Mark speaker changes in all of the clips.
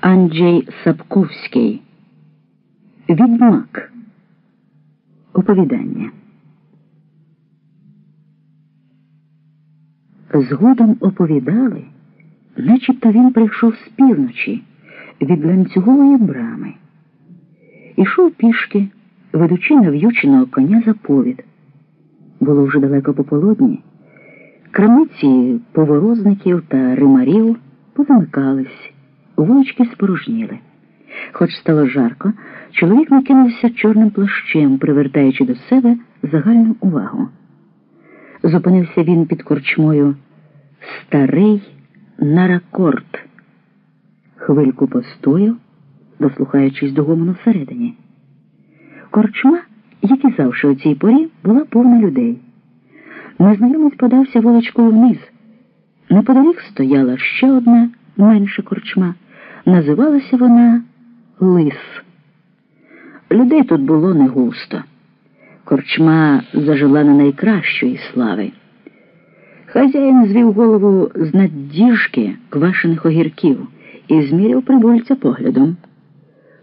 Speaker 1: Анджей Сапковський. Відьмак. Оповідання. Згодом оповідали, начебто він прийшов з півночі від ланцюгової брами. Ішов пішки, ведучи нав'юченого коня за повід. Було вже далеко пополудні. Крамиці поворозників та римарів позамикались, вулички спорожніли. Хоч стало жарко, чоловік накинувся чорним плащем, привертаючи до себе загальну увагу. Зупинився він під корчмою старий наракорд. Хвильку постояв, дослухаючись до гомону всередині. Корчма, як і завжди у цій порі, була повна людей. Незнайомець подався вуличкою вниз. Неподалік стояла ще одна менша корчма. Називалася вона Лис. Людей тут було не густо. Корчма зажила на найкращої слави. Хазяїн звів голову з наддіжки квашених огірків і зміряв прибульця поглядом.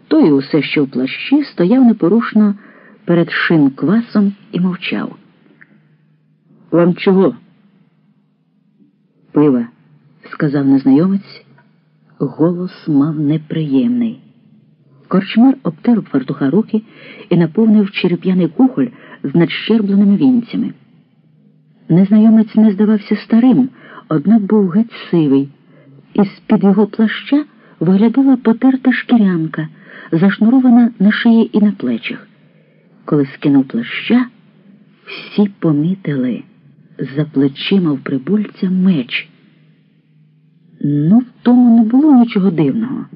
Speaker 1: Той усе, що в плащі, стояв непорушно перед шинквасом і мовчав. Вам чого? Пива, сказав незнайомець. Голос мав неприємний. Корчмар обтер фартуха руки і наповнив череп'яний кухоль з надщербленими вінцями. Незнайомець не здавався старим, однак був геть сивий, і з-під його плаща виглядала потерта шкірянка, зашнурована на шиї і на плечах. Коли скинув плаща, всі помітили за плечима в прибульця меч. Ну, в тому не було нічого дивного.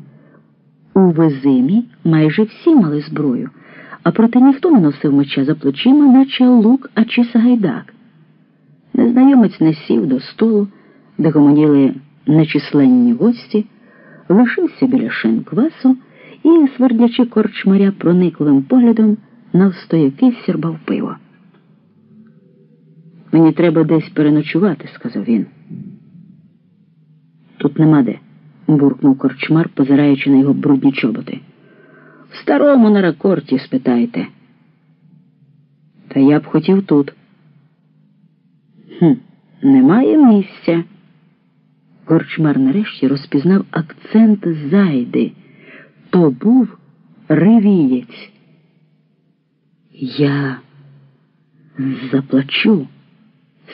Speaker 1: У Везимі майже всі мали зброю, а проте ніхто не носив меча за плечима, наче лук а чи сагайдак. Незнайомець не сів до столу, де гомоніли нечисленні гості, лишився біля шин квасу і, свердячи корчмаря проникливим поглядом, навстояки сірбав пиво. Мені треба десь переночувати, сказав він. Тут нема де, буркнув корчмар, позираючи на його брудні чоботи. В старому на ракорті спитайте. Та я б хотів тут. Хм, Немає місця. Корчмар нарешті розпізнав акцент зайди. То був ревієць. Я заплачу,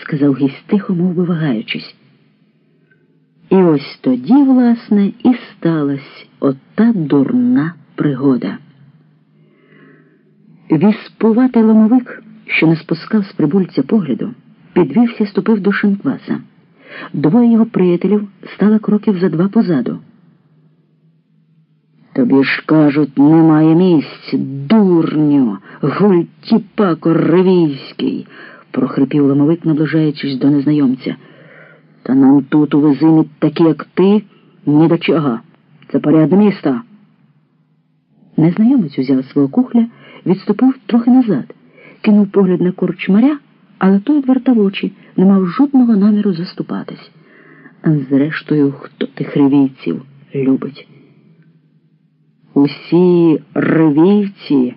Speaker 1: сказав гість тихо, мов би вагаючись. І ось тоді, власне, і сталася ота дурна пригода. Віспуватий ломовик, що не спускав з прибульця погляду, підвівся і ступив до шинкваса. Двоє його приятелів стали кроків за два позаду. Тобі ж кажуть, немає місць, дурню, гультіпако ревійський, прохрипів ломовик, наближаючись до незнайомця. Та нам тут у везимі такі, як ти, ні до чого. Це поряд міста. Незнайомець узяв свого кухля, відступив трохи назад, кинув погляд на корчмаря, але той відвертав очі, не мав жодного наміру заступатись. Зрештою, хто тих ревійців любить? Усі ревійці,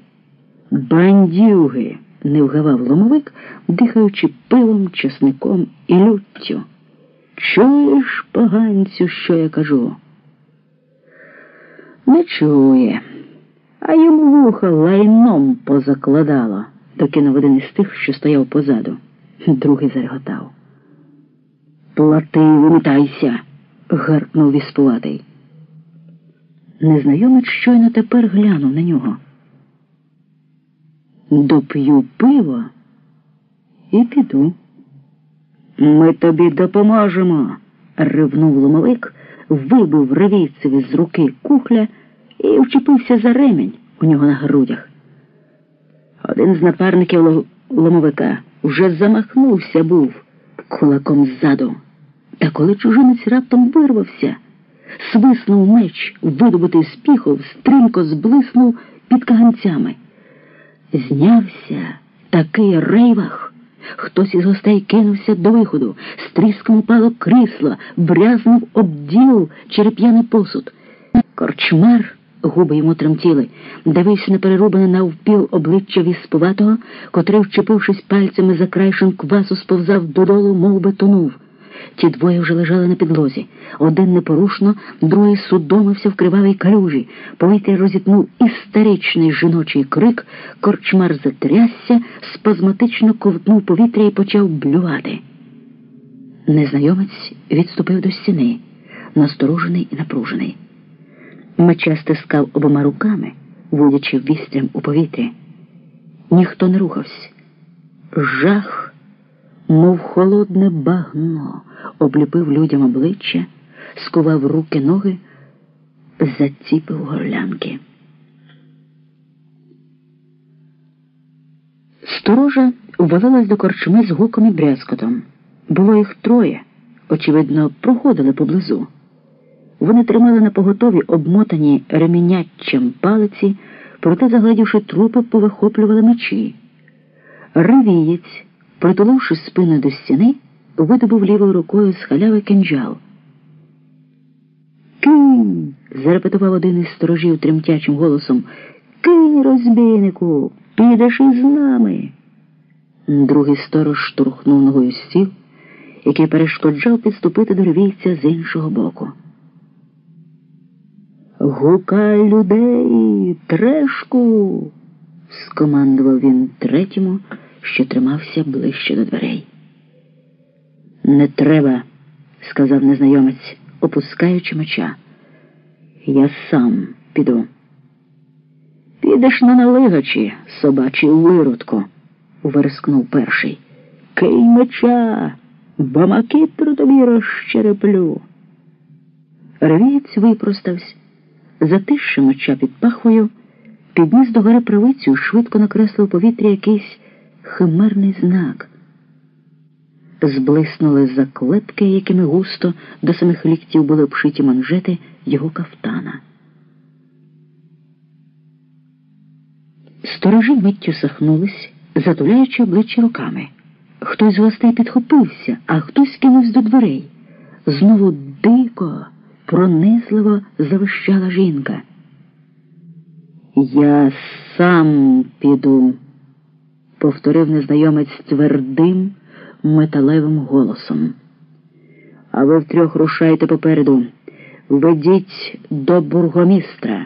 Speaker 1: бандюги, не вгавав ломовик, дихаючи пилом, чесником і люттю. Чуєш, поганцю, що я кажу? Не чує, а йому вуха лайном позакладало, докинув один із тих, що стояв позаду. Другий зареготав. Плати, вимітайся, гаркнув віспуватий. Незнайомець щойно тепер глянув на нього. Доп'ю пиво і піду. Ми тобі допоможемо, ривнув ломовик, вибив ревійцеві з руки кухля і вчепився за ремінь у нього на грудях. Один з напарників ломовика вже замахнувся був кулаком ззаду. Та коли чужинець раптом вирвався, свиснув меч, видобутий з піхов, стрімко зблиснув під каганцями. Знявся такий рейвах. Хтось із гостей кинувся до виходу, з тріском упало крісло, брязнув обділ череп'яний посуд. Корчмар, губи йому тремтіли, дивився на перерубане навпіл обличчя віспуватого, котрий, вчепившись пальцями за край шинквасу, сповзав додолу, мов би тонув. Ті двоє вже лежали на підлозі. Один непорушно, другий судомився в кривавій калюжі. Повітря розітнув істеричний жіночий крик, корчмар затрясся, спазматично ковтнув повітря і почав блювати. Незнайомець відступив до стіни, насторожений і напружений. Меча стискав обома руками, водячи вістрям у повітрі. Ніхто не рухався. Жах, мов холодне багно, обліпив людям обличчя, скував руки ноги, заціпив горлянки. Сторожа ввалилась до корчми з гуком і брязкотом. Було їх троє, очевидно, проходили поблизу. Вони тримали на поготові обмотані реміняччям палиці, проте, заглядівши трупи, повихоплювали мечі. Ривієць, притуливши спину до стіни, видобув лівою рукою з халяви кинджал. Кинь. зарепетував один із сторожів тремтячим голосом. Кинь, розбійнику, підеш із нами. Другий сторож штурхнув ногою стіл, який перешкоджав підступити до ревійця з іншого боку. Гукай людей, трешку, скомандував він третьому, що тримався ближче до дверей. Не треба, сказав незнайомець, опускаючи меча. Я сам піду. Підеш на налигачі, собачий виродку, верескнув перший. Кий меча, бо макітру тобі розчереплю. Ревієць випростався, затисши меча під пахвою, підніс до гори правицю, швидко накреслив повітря якийсь химерний знак. Зблиснули заклепки, якими густо до самих ліктів були обшиті манжети його кафтана. Сторожі миттю сахнулись, затуляючи обличчя руками. Хтось з гостей підхопився, а хтось кинувся до дверей. Знову дико, пронизливо завищала жінка. Я сам піду, повторив незнайомець твердим, металевим голосом. А ви втрьох рушайте попереду. Ведіть до бургомістра.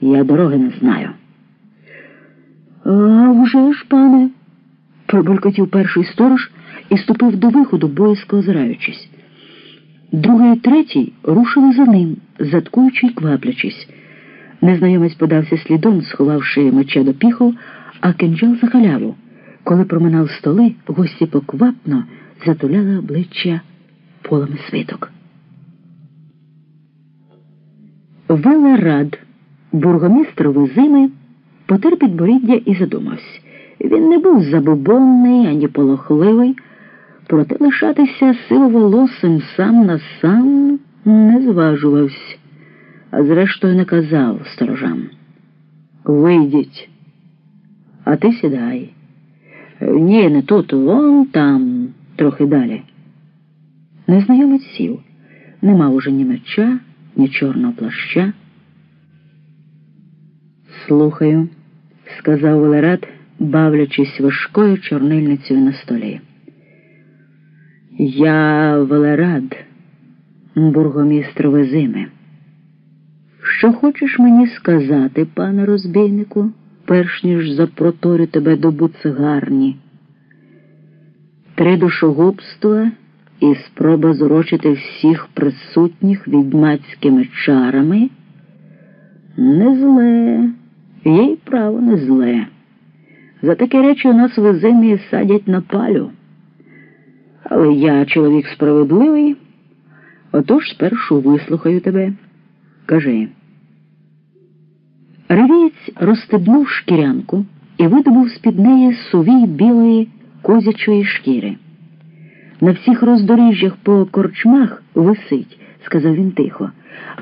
Speaker 1: Я дороги не знаю. А вже ж, пане, пробулькотів перший сторож і ступив до виходу, боязко озираючись. Другий і третій рушили за ним, заткуючи й кваплячись. Незнайомець подався слідом, сховавши меча до піхов, а кинджал за халяву. Коли проминав столи, гості поквапно затуляли обличчя полами свиток. Велерад, бургомістрові зими, потер підборіддя і задумався. Він не був забобонний ані полохливий, проте лишатися сивоволосим сам на сам не зважувався, а зрештою не казав сторожам. Вийдіть, а ти сідай. Ні, не тут, вон там, трохи далі. Незнайомець сів. Не мав уже ні меча, ні чорного плаща. Слухаю, сказав Валерат, бавлячись важкою чорнильницею на столі. Я Велерад, бургомістр Везими. Що хочеш мені сказати, пане розбійнику, перш ніж запроторю тебе до буцегарні? Три душогубства і спроба зурочити всіх присутніх відьмацькими чарами не зле, їй право не зле. За такі речі у нас в Озимі садять на палю. Але я чоловік справедливий, отож спершу вислухаю тебе. Кажи. Ревієць розстебнув шкірянку і видобув з-під неї сувій білої козячої шкіри. На всіх роздоріжжях по корчмах висить, сказав він тихо.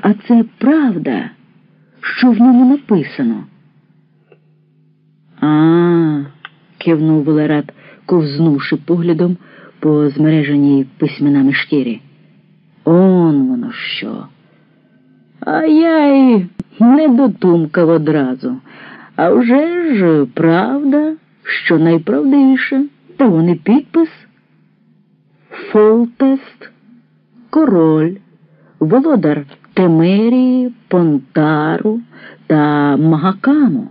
Speaker 1: А це правда, що в ньому написано. А, кивнув Велерат, ковзнувши поглядом по змереженій письменами шкірі. Он воно що. А я й не дотумкав одразу. А вже ж правда, що найправдивіше, та вони підпис. Фолтест, король, володар Темерії, Понтару та Магакану.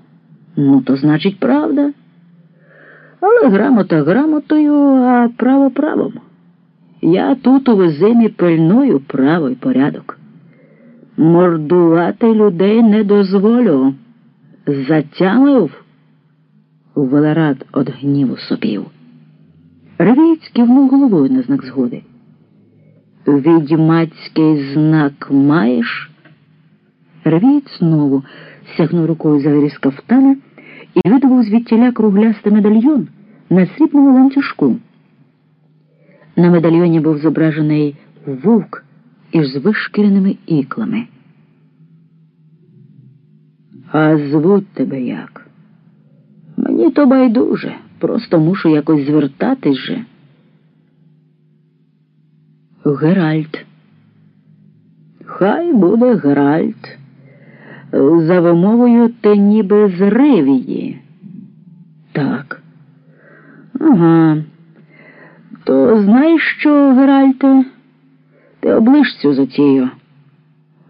Speaker 1: Ну, то значить, правда. Але грамота грамотою, а право правом. Я тут у визимі пильную право і порядок. Мордувати людей не дозволю. Затямив. Велерад од гніву сопів. Ревіць кивнув головою на знак згоди. Відьмацький знак маєш? Ревіць знову сягнув рукою за виріз кафтана і видобув звідтіля круглястий медальйон на срібному ланцюжку. На медальйоні був зображений вовк із вишкіреними іклами. А звуть тебе як? Мені то байдуже, просто мушу якось звертатись же. Геральт. Хай буде Геральт. За вимовою ти ніби з Ревії. Так. Ага. То знаєш що, Геральте? Ти оближ цю затію.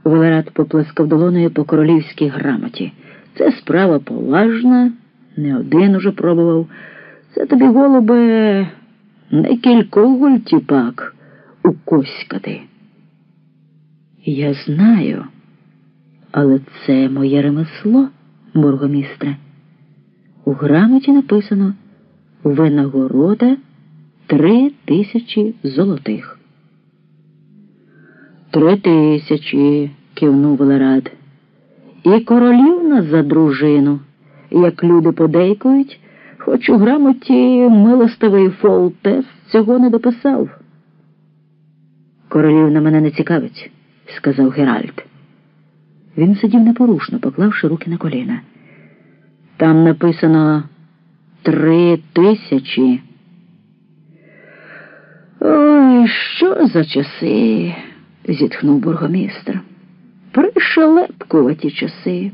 Speaker 1: Велерат поплескав долоною по королівській грамоті. Це справа поважна, не один уже пробував. Це тобі, голубе, не кількох тіпак укоськати. Я знаю, але це моє ремесло, бургомістре. У грамоті написано винагорода три тисячі золотих. Три тисячі, кивнув Велерад. І королівна за дружину, як люди подейкують, хоч у грамоті милостивий фолтес цього не дописав. Королівна мене не цікавить, сказав Геральт. Він сидів непорушно, поклавши руки на коліна. Там написано три тисячі. Ой, що за часи, зітхнув бургомістр. Пришелепкуваті часи.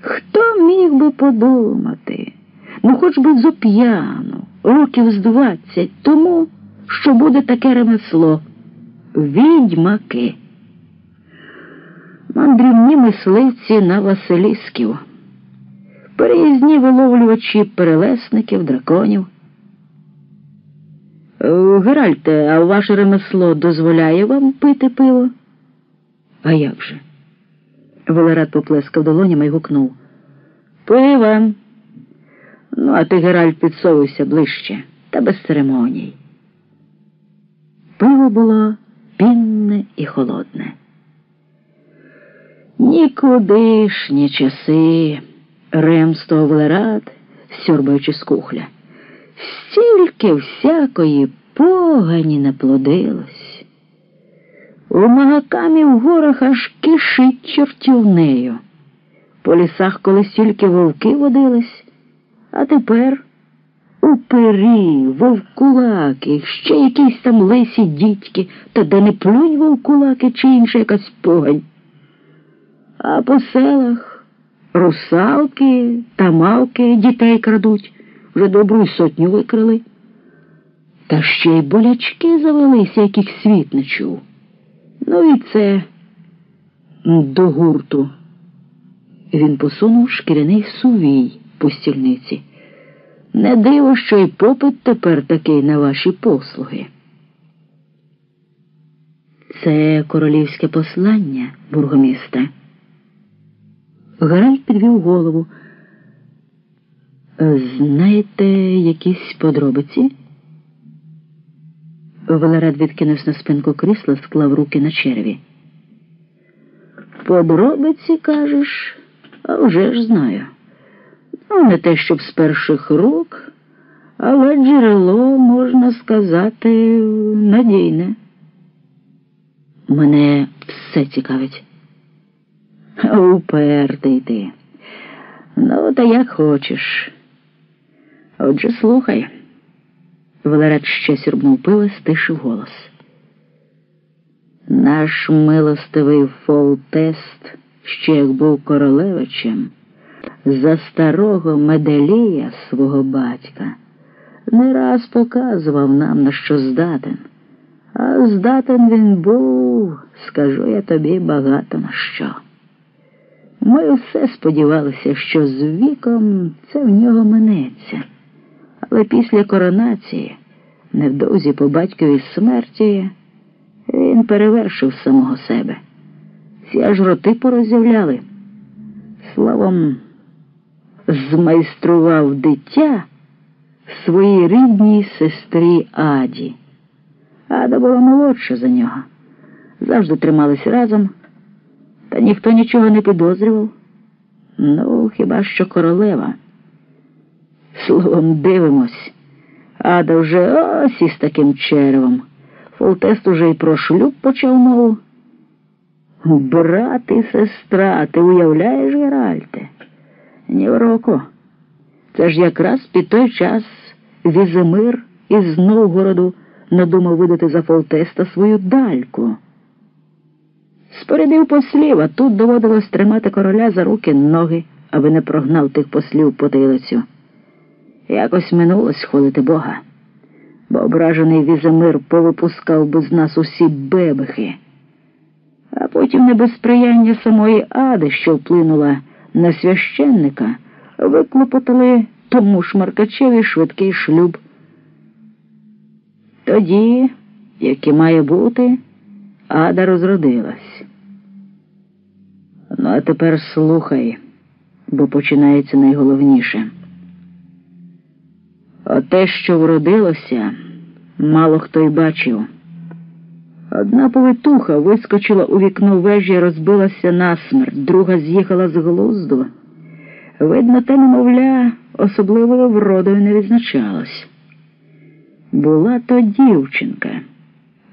Speaker 1: Хто міг би подумати? Ну, хоч би зоп'яну, років з двадцять тому, що буде таке ремесло відьмаки. Мандрівні мисливці на Василісків, переїзні виловлювачі перелесників, драконів. Геральте, а ваше ремесло дозволяє вам пити пиво? А як же? Велерат поплескав долонями і гукнув. Пива. Ну, а ти, Геральт, підсовуйся ближче та без церемоній. Пиво було пінне і холодне. Нікудишні часи, ремство Велерат, сьорбаючи з кухля. Стільки всякої погані наплодилось. У магакамі в горах аж кишить чортівнею. По лісах колись тільки вовки водились, а тепер упирі, вовкулаки, ще якісь там лесі дітьки, та де не плюнь вовкулаки чи інша якась погань. А по селах русалки та мавки дітей крадуть, вже добру сотню викрили. Та ще й болячки завелися, яких світ не чув. Ну і це до гурту. Він посунув шкіряний сувій по стільниці. Не диво, що й попит тепер такий на ваші послуги. Це королівське послання, бургомістре. Гаральд підвів голову. Знаєте якісь подробиці? Велерад відкинувся на спинку крісла, склав руки на черві. Подробиці, кажеш, а вже ж знаю. Ну, не те, щоб з перших рук, але джерело, можна сказати, надійне. Мене все цікавить. Упертий ти. Ну, та як хочеш. Отже, слухай. Валерат ще сірбнув пиво, стишив голос. Наш милостивий Фолтест, ще як був королевичем, за старого Меделія свого батька, не раз показував нам, на що здатен. А здатен він був, скажу я тобі багато на що. Ми все сподівалися, що з віком це в нього минеться. Але після коронації, невдовзі по батьковій смерті, він перевершив самого себе. Всі аж роти порозявляли. Словом, змайстрував дитя своїй рідній сестрі Аді. Ада була молодша за нього. Завжди тримались разом, та ніхто нічого не підозрював. Ну, хіба що королева. Словом, дивимось. Ада вже ось із таким червом. Фолтест уже й про шлюб почав мову. Брат і сестра, ти уявляєш, Геральте? Ні в. Це ж якраз під той час Візимир із Новгороду надумав видати за Фолтеста свою дальку. Спорядив послів, а тут доводилось тримати короля за руки ноги, аби не прогнав тих послів потилицю. Якось минулось хвалити Бога, бо ображений Візимир повипускав би з нас усі бебехи, а потім небезприяння самої ади, що вплинула на священника, виклопотали тому шмаркачеві швидкий шлюб. Тоді, як і має бути, ада розродилась. Ну, а тепер слухай, бо починається найголовніше. Оте, що вродилося, мало хто й бачив. Одна повитуха вискочила у вікно вежі і розбилася насмерть, друга з'їхала з глузду. Видно, те, немовля, особливою вродою не відзначалось. Була то дівчинка.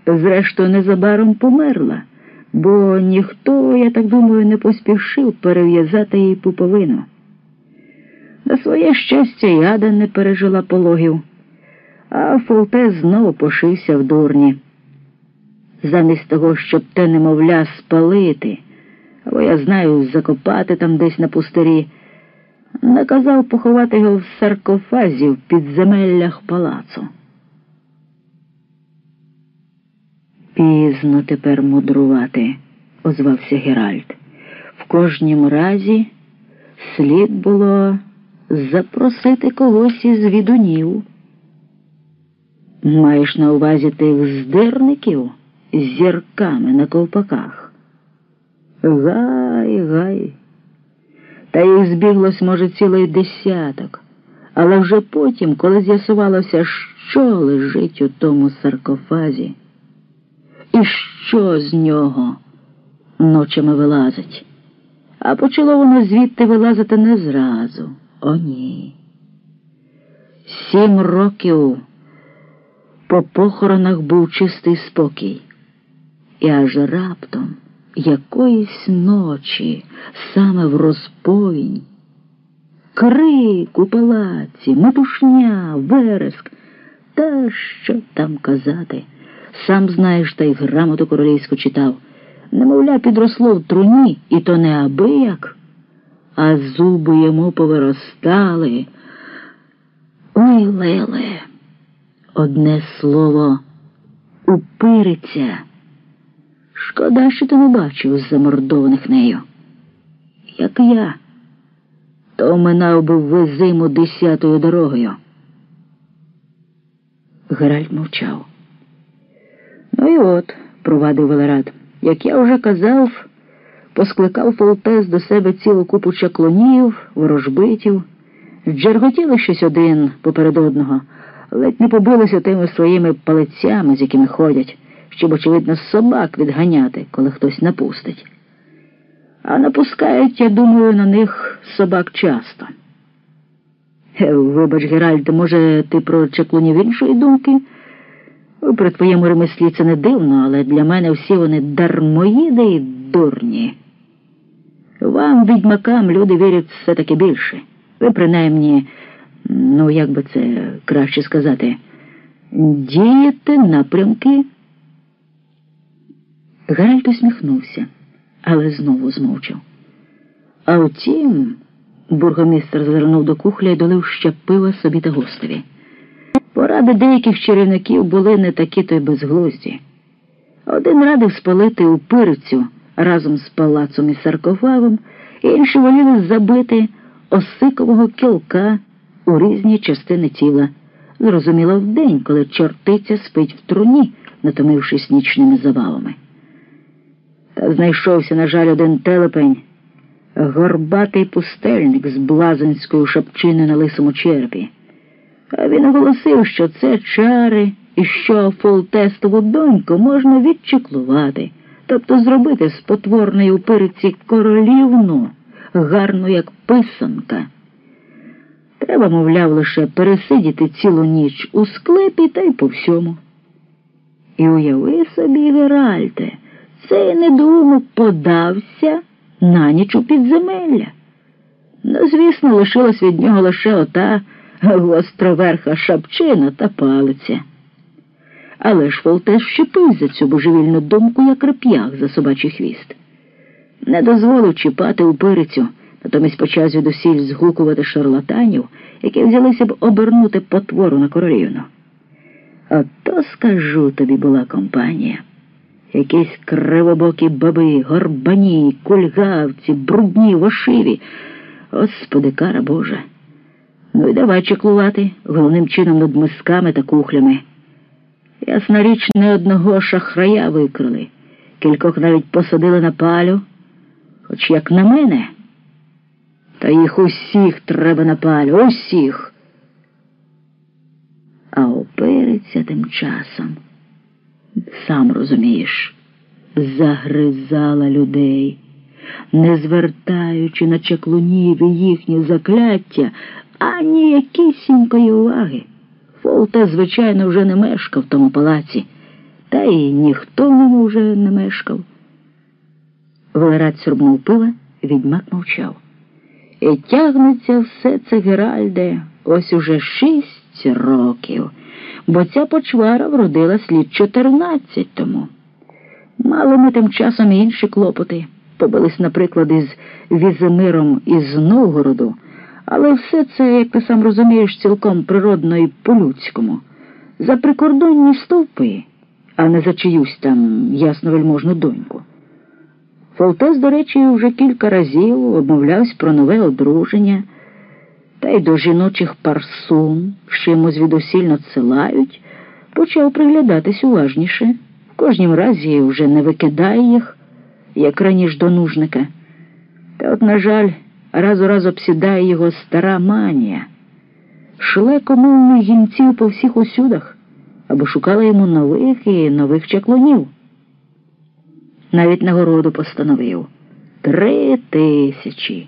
Speaker 1: Зрештою, незабаром померла, бо ніхто, я так думаю, не поспішив перев'язати їй пуповину. На своє щастя, яда не пережила пологів, а Фолте знову пошився в дурні. Замість того, щоб те немовля спалити, або я знаю, закопати там десь на пустирі, наказав поховати його в саркофазі в підземеллях палацу. Пізно тепер мудрувати, озвався Геральт. В кожнім разі слід було запросити когось із відунів. Маєш на увазі тих здирників з зірками на ковпаках? Гай, гай. Та їх збіглось, може, цілий десяток. Але вже потім, коли з'ясувалося, що лежить у тому саркофазі, і що з нього ночами вилазить, а почало воно звідти вилазити не зразу. О, ні. Сім років по похоронах був чистий спокій, і аж раптом якоїсь ночі, саме в розповінь, крик у палаці, метушня, вереск, та що там казати. Сам знаєш, та й грамоту королівську читав. Немовля, підросло в труні, і то не абияк а зуби йому повиростали. Ой, Леле, одне слово упириться. Шкода, що ти не бачив замордованих нею. Як я, то минав би ви десятою дорогою. Геральт мовчав. Ну і от, провадив Велерад, як я вже казав поскликав Фолтес до себе цілу купу чаклунів, ворожбитів, джерготіли щось один поперед одного, ледь не побилися тими своїми палицями, з якими ходять, щоб, очевидно, собак відганяти, коли хтось напустить. А напускають, я думаю, на них собак часто. Е, вибач, Геральд, може, ти про чаклунів іншої думки? При твоєму ремеслі це не дивно, але для мене всі вони дармоїди і дурні. Вам, відьмакам, люди вірять все-таки більше. Ви, принаймні, ну, як би це краще сказати, дієте напрямки. Геральт усміхнувся, але знову змовчав. А втім, бургомістр звернув до кухля і долив ще пива собі та гостеві. Поради деяких чарівників були не такі то й безглузді. Один радив спалити у пирцю разом з палацом і саркофагом, інші воліли забити осикового кілка у різні частини тіла. Зрозуміло, вдень, коли чортиця спить в труні, натомившись нічними завалами. Та знайшовся, на жаль, один телепень, горбатий пустельник з блазенською шапчиною на лисому черпі. А він оголосив, що це чари і що фолтестову доньку можна відчеклувати, тобто зробити з потворної у переці королівну, гарну, як писанка. Треба, мовляв, лише пересидіти цілу ніч у склепі та й по всьому. І уяви собі, Геральте, цей недоумок подався на ніч у підземелля. Ну, звісно, лишилась від нього лише ота гостроверха шапчина та палиця. Але ж Фолтес щепив за цю божевільну думку, як реп'ях за собачий хвіст. Не дозволив чіпати у пирицю, натомість почав звідусіль згукувати шарлатанів, які взялися б обернути потвору на королівну. Ото, скажу тобі, була компанія. Якісь кривобокі баби, горбані, кульгавці, брудні, вошиві. Господи, кара Божа. Ну і давай чеклувати, головним чином над мисками та кухлями. Ясна річ, не одного шахрая викрили, кількох навіть посадили на палю, хоч як на мене, та їх усіх треба на палю, усіх. А опериться тим часом, сам розумієш, загризала людей, не звертаючи на чаклунів і їхні закляття ані якісінької уваги. Фолте, звичайно, вже не мешкав в тому палаці, та й ніхто в ньому вже не мешкав. Валерат сюрбнув пива, відьмак мовчав. І тягнеться все це, Геральде, ось уже шість років, бо ця почвара вродилась літ чотирнадцять тому. Мали ми тим часом інші клопоти. Побились, наприклад, із Візимиром із Новгороду. Але все це, як ти сам розумієш, цілком природно і по-людському. За прикордонні стовпи, а не за чиюсь там ясновельможну доньку. Фолтес, до речі, вже кілька разів обмовлявся про нове одруження, та й до жіночих парсун, що йому звідусіль надсилають, почав приглядатись уважніше. В кожнім разі вже не викидає їх, як раніше до нужника. Та от, на жаль, раз у раз обсідає його стара манія. Шле комовних гінців по всіх усюдах, аби шукала йому нових і нових чаклунів. Навіть нагороду постановив три тисячі.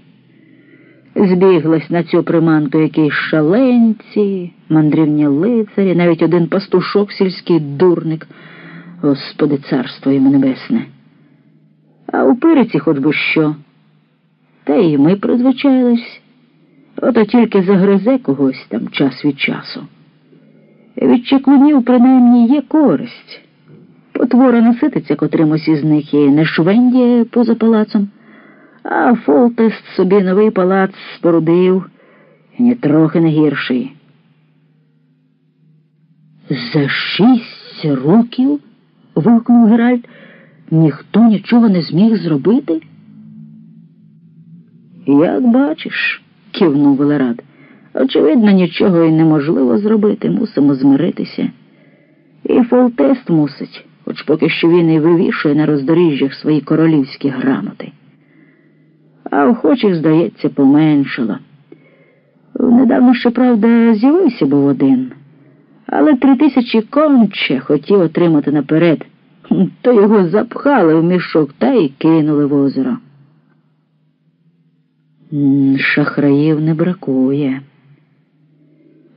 Speaker 1: Збіглась на цю приманту якісь шаленці, мандрівні лицарі, навіть один пастушок сільський дурник, Господи, царство йому небесне. А у пириці хоч би що. Та й ми призвичайлись, ото тільки загризе когось там час від часу. Від чеклунів, принаймні, є користь. Потвора насититься котримось із них і не швендіє поза палацом, а Фолтест собі новий палац спорудив, ні трохи не гірший. За шість років. вигукнув Геральт, ніхто нічого не зміг зробити. Як бачиш, кивнув Велерад. Очевидно, нічого і неможливо зробити, мусимо змиритися. І Фолтест мусить, хоч поки що він і вивішує на роздоріжжях свої королівські грамоти. А охочих, здається, поменшало. Недавно, щоправда, з'явився був один, але три тисячі конче хотів отримати наперед, то його запхали в мішок та й кинули в озеро. Шахраїв не бракує.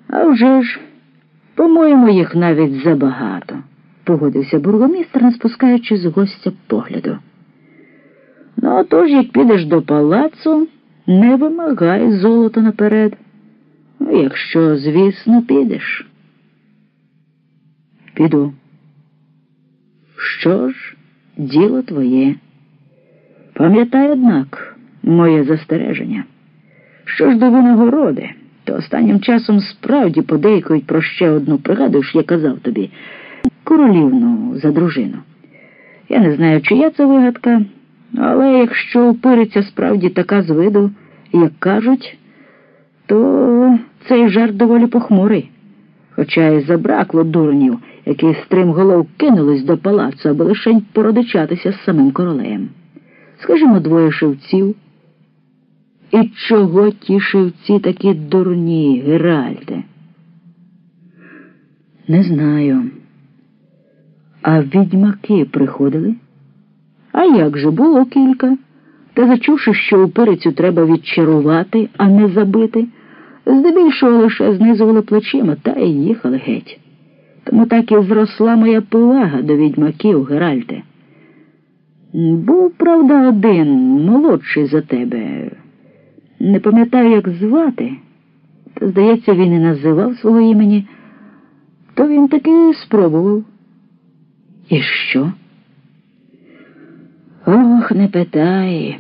Speaker 1: А вже ж, по-моєму, їх навіть забагато, погодився бургомістр, не спускаючи з гостя погляду. Ну, тож, як підеш до палацу, не вимагай золота наперед. Ну, якщо, звісно, підеш. Піду. Що ж, діло твоє. Пам'ятай, однак, моє застереження. Що ж до винагороди, то останнім часом справді подейкують про ще одну, пригадуєш, я казав тобі, королівну за дружину. Я не знаю, чия це вигадка, але якщо опириться справді така з виду, як кажуть, то цей жарт доволі похмурий. Хоча й забракло дурнів, які стрімголов кинулись до палацу, аби лишень породичатися з самим королем. Скажімо, двоє шевців. І чого ті шевці такі дурні, Геральде? Не знаю. А відьмаки приходили? А як же було кілька? Та зачувши, що у перецю треба відчарувати, а не забити, здебільшого лише знизували плечима та й їхали геть. Тому так і зросла моя повага до відьмаків, Геральде. Був, правда, один молодший за тебе. Не пам'ятаю, як звати, та, здається, він і називав свого імені, то він таки спробував. І що? Ох, не питай.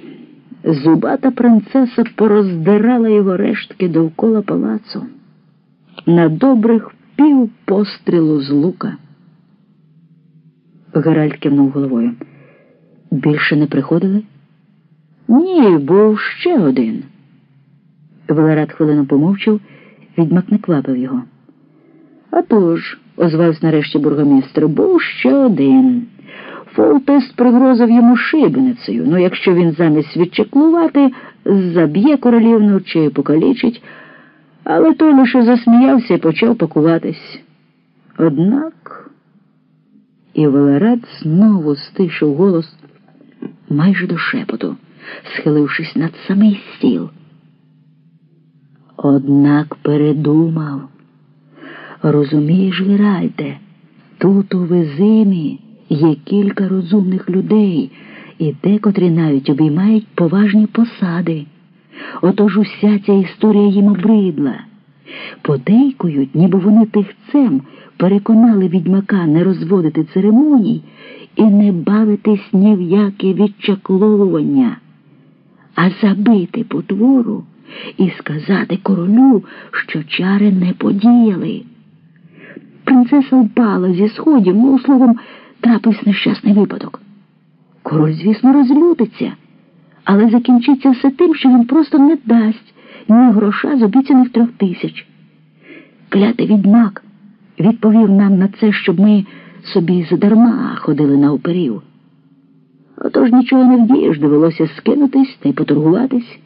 Speaker 1: Зубата принцеса пороздирала його рештки довкола палацу на добрих пів пострілу з лука. Геральт кивнув головою. Більше не приходили? Ні, був ще один. Велерат хвилину помовчав, відьмак не квапив його. «А тож», – озвався нарешті бургомістр, був ще один. Фолтест пригрозив йому шибеницею, ну якщо він замість відчеклувати, заб'є королівну чи покалічить, але той лише засміявся і почав пакуватись. Однак і Велерат знову стишив голос майже до шепоту, схилившись над самий стіл. Однак передумав. Розумієш, Геральде, тут у Визимі є кілька розумних людей, і декотрі навіть обіймають поважні посади. Отож уся ця історія їм обридла. Подейкують, ніби вони тихцем переконали відьмака не розводити церемоній і не бавитись ні в яке відчакловування, а забити потвору і сказати королю, що чари не подіяли. Принцеса впала зі сходів, ну, словом, трапився нещасний випадок. Король, звісно, розлютиться, але закінчиться все тим, що він просто не дасть ні гроша з обіцяних трьох тисяч. Клятий відьмак відповів нам на це, щоб ми собі задарма ходили на оперів. Отож нічого не вдієш, довелося скинутись та й поторгуватись.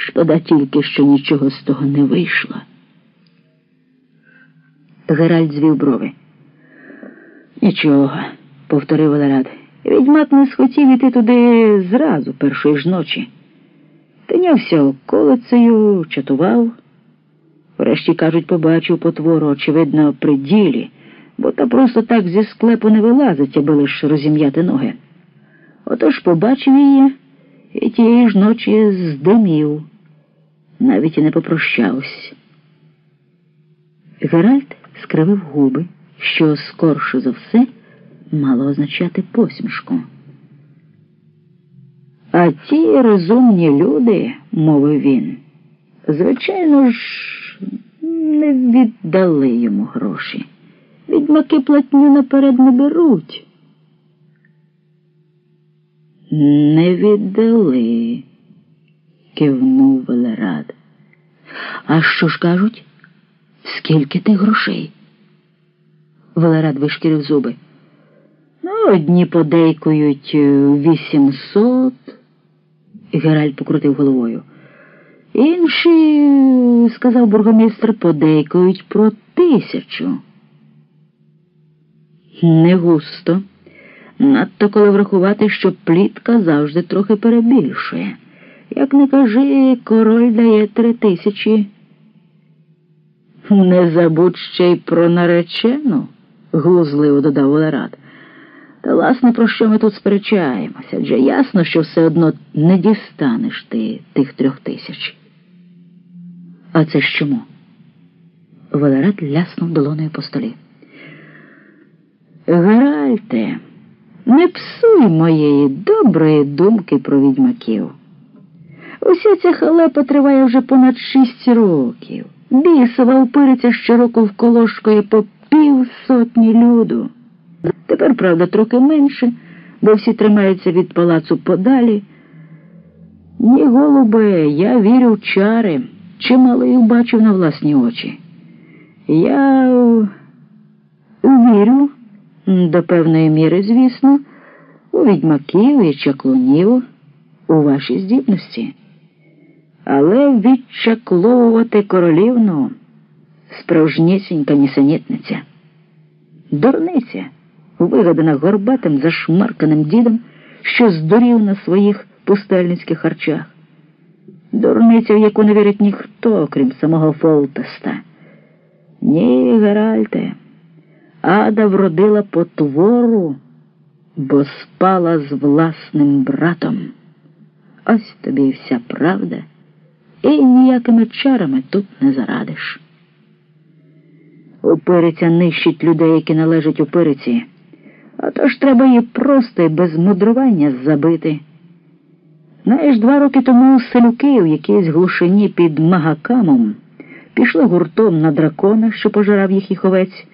Speaker 1: Шкода тільки, що нічого з того не вийшло. Геральт звів брови. Нічого, повторив Валерат. Відьмак не схотів іти туди зразу, першої ж ночі. Тинявся околицею, чатував. Врешті, кажуть, побачив потвору, очевидно, при ділі, бо та просто так зі склепу не вилазить, аби лиш розім'яти ноги. Отож побачив її і тієї ж ночі здимів, навіть і не попрощався. Геральт скривив губи, що скорше за все мало означати посмішку. А ті розумні люди, мовив він, звичайно ж, не віддали йому гроші. Відьмаки платню наперед не беруть. Не віддали, кивнув Велерад. А що ж кажуть? Скільки тих грошей? Велерад вишкірив зуби. Ну, одні подейкують вісімсот. Геральт покрутив головою. Інші, сказав бургомістр, подейкують про тисячу. Не густо. Надто коли врахувати, що плітка завжди трохи перебільшує. Як не кажи, король дає три тисячі. Не забудь ще й про наречену, глузливо додав Валерат. Та, власне, про що ми тут сперечаємося? Адже ясно, що все одно не дістанеш ти тих трьох тисяч. А це ж чому? Валерат ляснув долоною по столі. Геральте, Не псуй моєї доброї думки про відьмаків. Уся ця халепа триває вже понад шість років. Бісова впириться щороку вколошкує по пів сотні люду. Тепер, правда, трохи менше, бо всі тримаються від палацу подалі. Ні, голубе, я вірю в чари, чимало їх бачив на власні очі. Я вірю, до певної міри, звісно, у відьмаків і чаклунів, у ваші здібності. Але відчакловувати королівну справжнісінька нісенітниця. Дурниця, вигадана горбатим зашмарканим дідом, що здурів на своїх пустельницьких харчах. Дурниця, в яку не вірить ніхто, крім самого Фолтеста. Ні, Геральте, ада вродила потвору, бо спала з власним братом. Ось тобі і вся правда, і ніякими чарами тут не зарадиш. Упириця нищить людей, які належать упириці, а то ж треба її просто і без мудрування забити. Знаєш, два роки тому селюки в якійсь глушині під Магакамом пішли гуртом на дракона, що пожирав їх овець,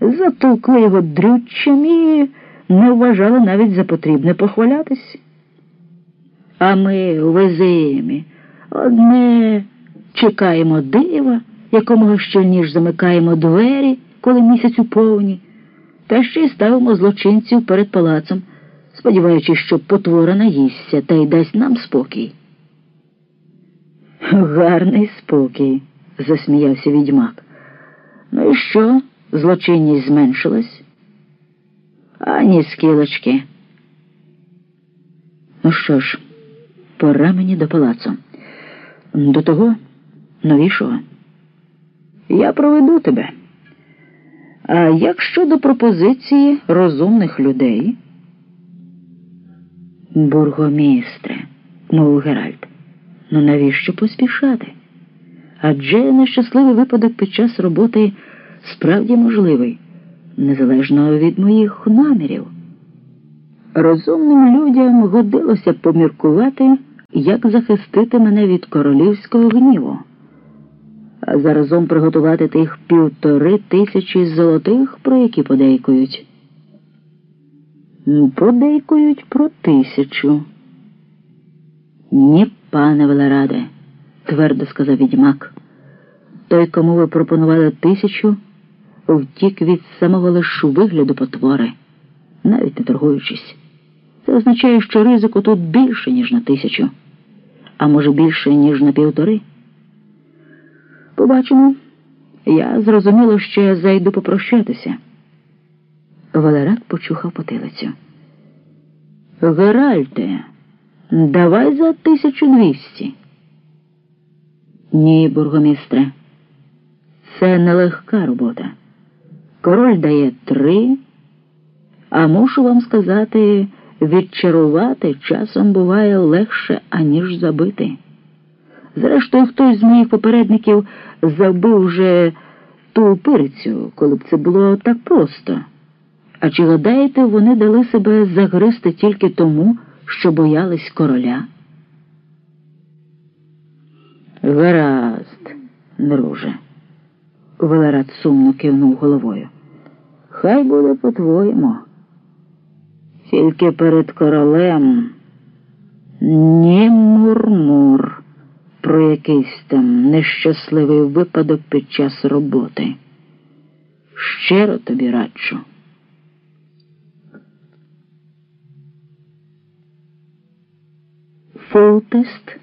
Speaker 1: затовкли його дрюччям і не вважали навіть за потрібне похвалятись. А ми у везимі одне чекаємо дива, якомога щільніш замикаємо двері, коли місяць у повні, та ще й ставимо злочинців перед палацом сподіваючись, що потвора наїсться та й дасть нам спокій. Гарний спокій, засміявся відьмак. Ну і що? Злочинність зменшилась? Ані скілочки. Ну що ж, пора мені до палацу. До того новішого. Я проведу тебе. А як щодо пропозиції розумних людей? Бургомістре, мовив Геральт, ну навіщо поспішати? Адже нещасливий випадок під час роботи справді можливий, незалежно від моїх намірів. Розумним людям годилося поміркувати, як захистити мене від королівського гніву, а заразом приготувати тих півтори тисячі золотих, про які подейкують. Подейкують про тисячу. Ні, пане Велераде, твердо сказав відьмак. Той, кому ви пропонували тисячу, втік від самого лиш вигляду потвори, навіть не торгуючись. Це означає, що ризику тут більше, ніж на тисячу, а може більше, ніж на півтори. Побачимо. Я зрозуміло, що я зайду попрощатися. Валерат почухав потилицю. Геральте, давай за тисячу двісті. Ні, бургомістре, це нелегка робота. Король дає три, а мушу вам сказати, відчарувати часом буває легше, аніж забити. Зрештою, хтось з моїх попередників забив вже ту пирицю, коли б це було так просто. А чи гадаєте, вони дали себе загризти тільки тому, що боялись короля? Гаразд, друже. Велерат сумно кивнув головою. Хай буде по-твоєму. Тільки перед королем ні мурмур про якийсь там нещасливий випадок під час роботи. Щиро тобі раджу. Фолтест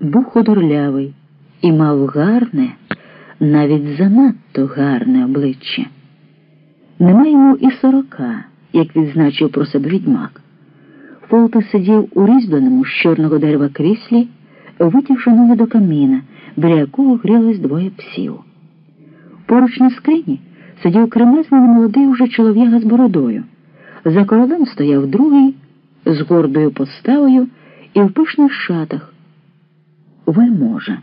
Speaker 1: був худорлявий і мав гарне, навіть занадто гарне обличчя. Нема йому і сорока, як відзначив про себе відьмак. Фолтес сидів у різьбленому з чорного дерева кріслі, витівши ноги до каміна, біля якого грілось двоє псів. Поруч на скрині сидів кремезний молодий уже чолов'яга з бородою. За королем стояв другий з гордою поставою і в пишних шатах. Вельможа.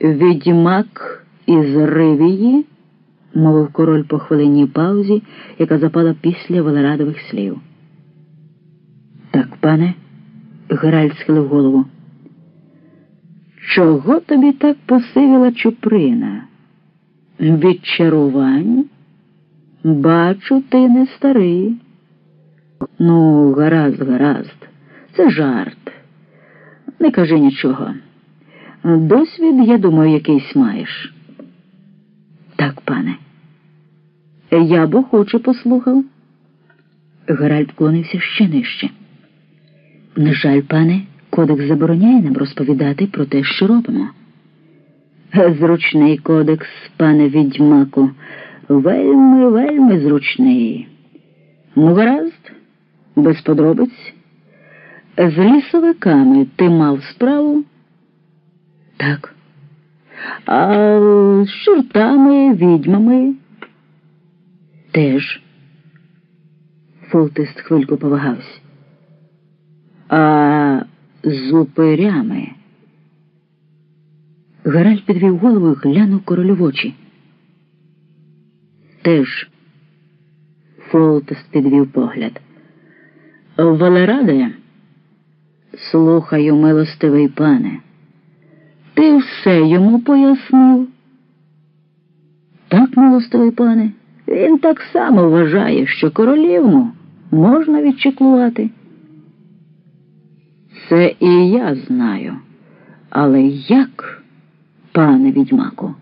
Speaker 1: Відьмак із Ривії мовив король по хвилинній паузі, яка запала після Велерадових слів. Так, пане, Геральт схилив голову. Чого тобі так посивіла чуприна? Від чарувань? Бачу, ти не старий. Ну, гаразд, гаразд, це жарт. Не кажи нічого. Досвід, я думаю, якийсь маєш. Так, пане. Я б охоче послухав. Геральт клонився ще нижче. На жаль, пане, кодекс забороняє нам розповідати про те, що робимо. Зручний кодекс, пане відьмаку, вельми, вельми зручний. Ну, гаразд, без подробиць. З лісовиками ти мав справу? Так. А з чортами, відьмами? Теж. Фолтист хвильку повагався. А з упирями? Гаральд підвів голову і глянув королю в очі. Теж Фолтест підвів погляд. Валераде, слухаю, милостивий пане. Ти все йому пояснив? Так, милостивий пане, він так само вважає, що королівну можна відчеклувати. Це і я знаю. Але як, пане відьмаку?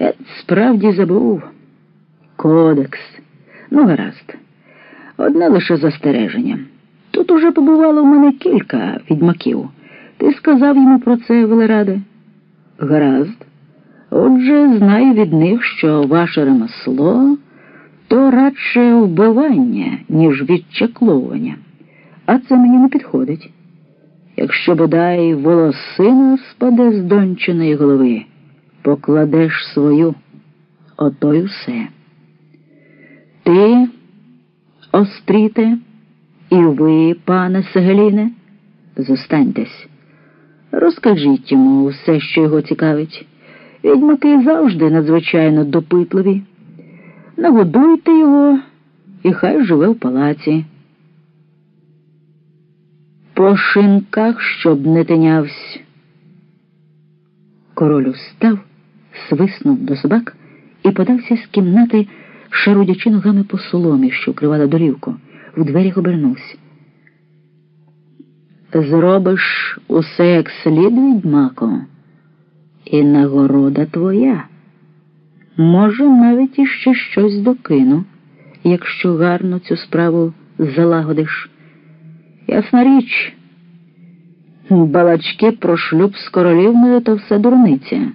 Speaker 1: Ет справді забув. Кодекс. Ну, гаразд. Одне лише застереження. Тут уже побувало в мене кілька відьмаків. Ти сказав йому про це, Велераде? Гаразд. Отже, знаю від них, що ваше ремесло то радше вбивання, ніж відчакловування. А це мені не підходить. Якщо бодай волосина спаде з дончиної голови, покладеш свою, ото й усе. Ти, остріте, і ви, пане Сегеліне, зостаньтесь. Розкажіть йому все, що його цікавить. Відьмаки завжди надзвичайно допитливі. Нагодуйте його і хай живе в палаці. По шинках, щоб не тинявсь. Король устав, свиснув до собак і подався з кімнати, шарудячи ногами по соломі, що вкривала долівку. В дверях обернувся. Зробиш усе як слід, відьмако, і нагорода твоя. Може, навіть іще щось докину, якщо гарно цю справу залагодиш. Ясна річ, балачки про шлюб з королівною то все дурниця.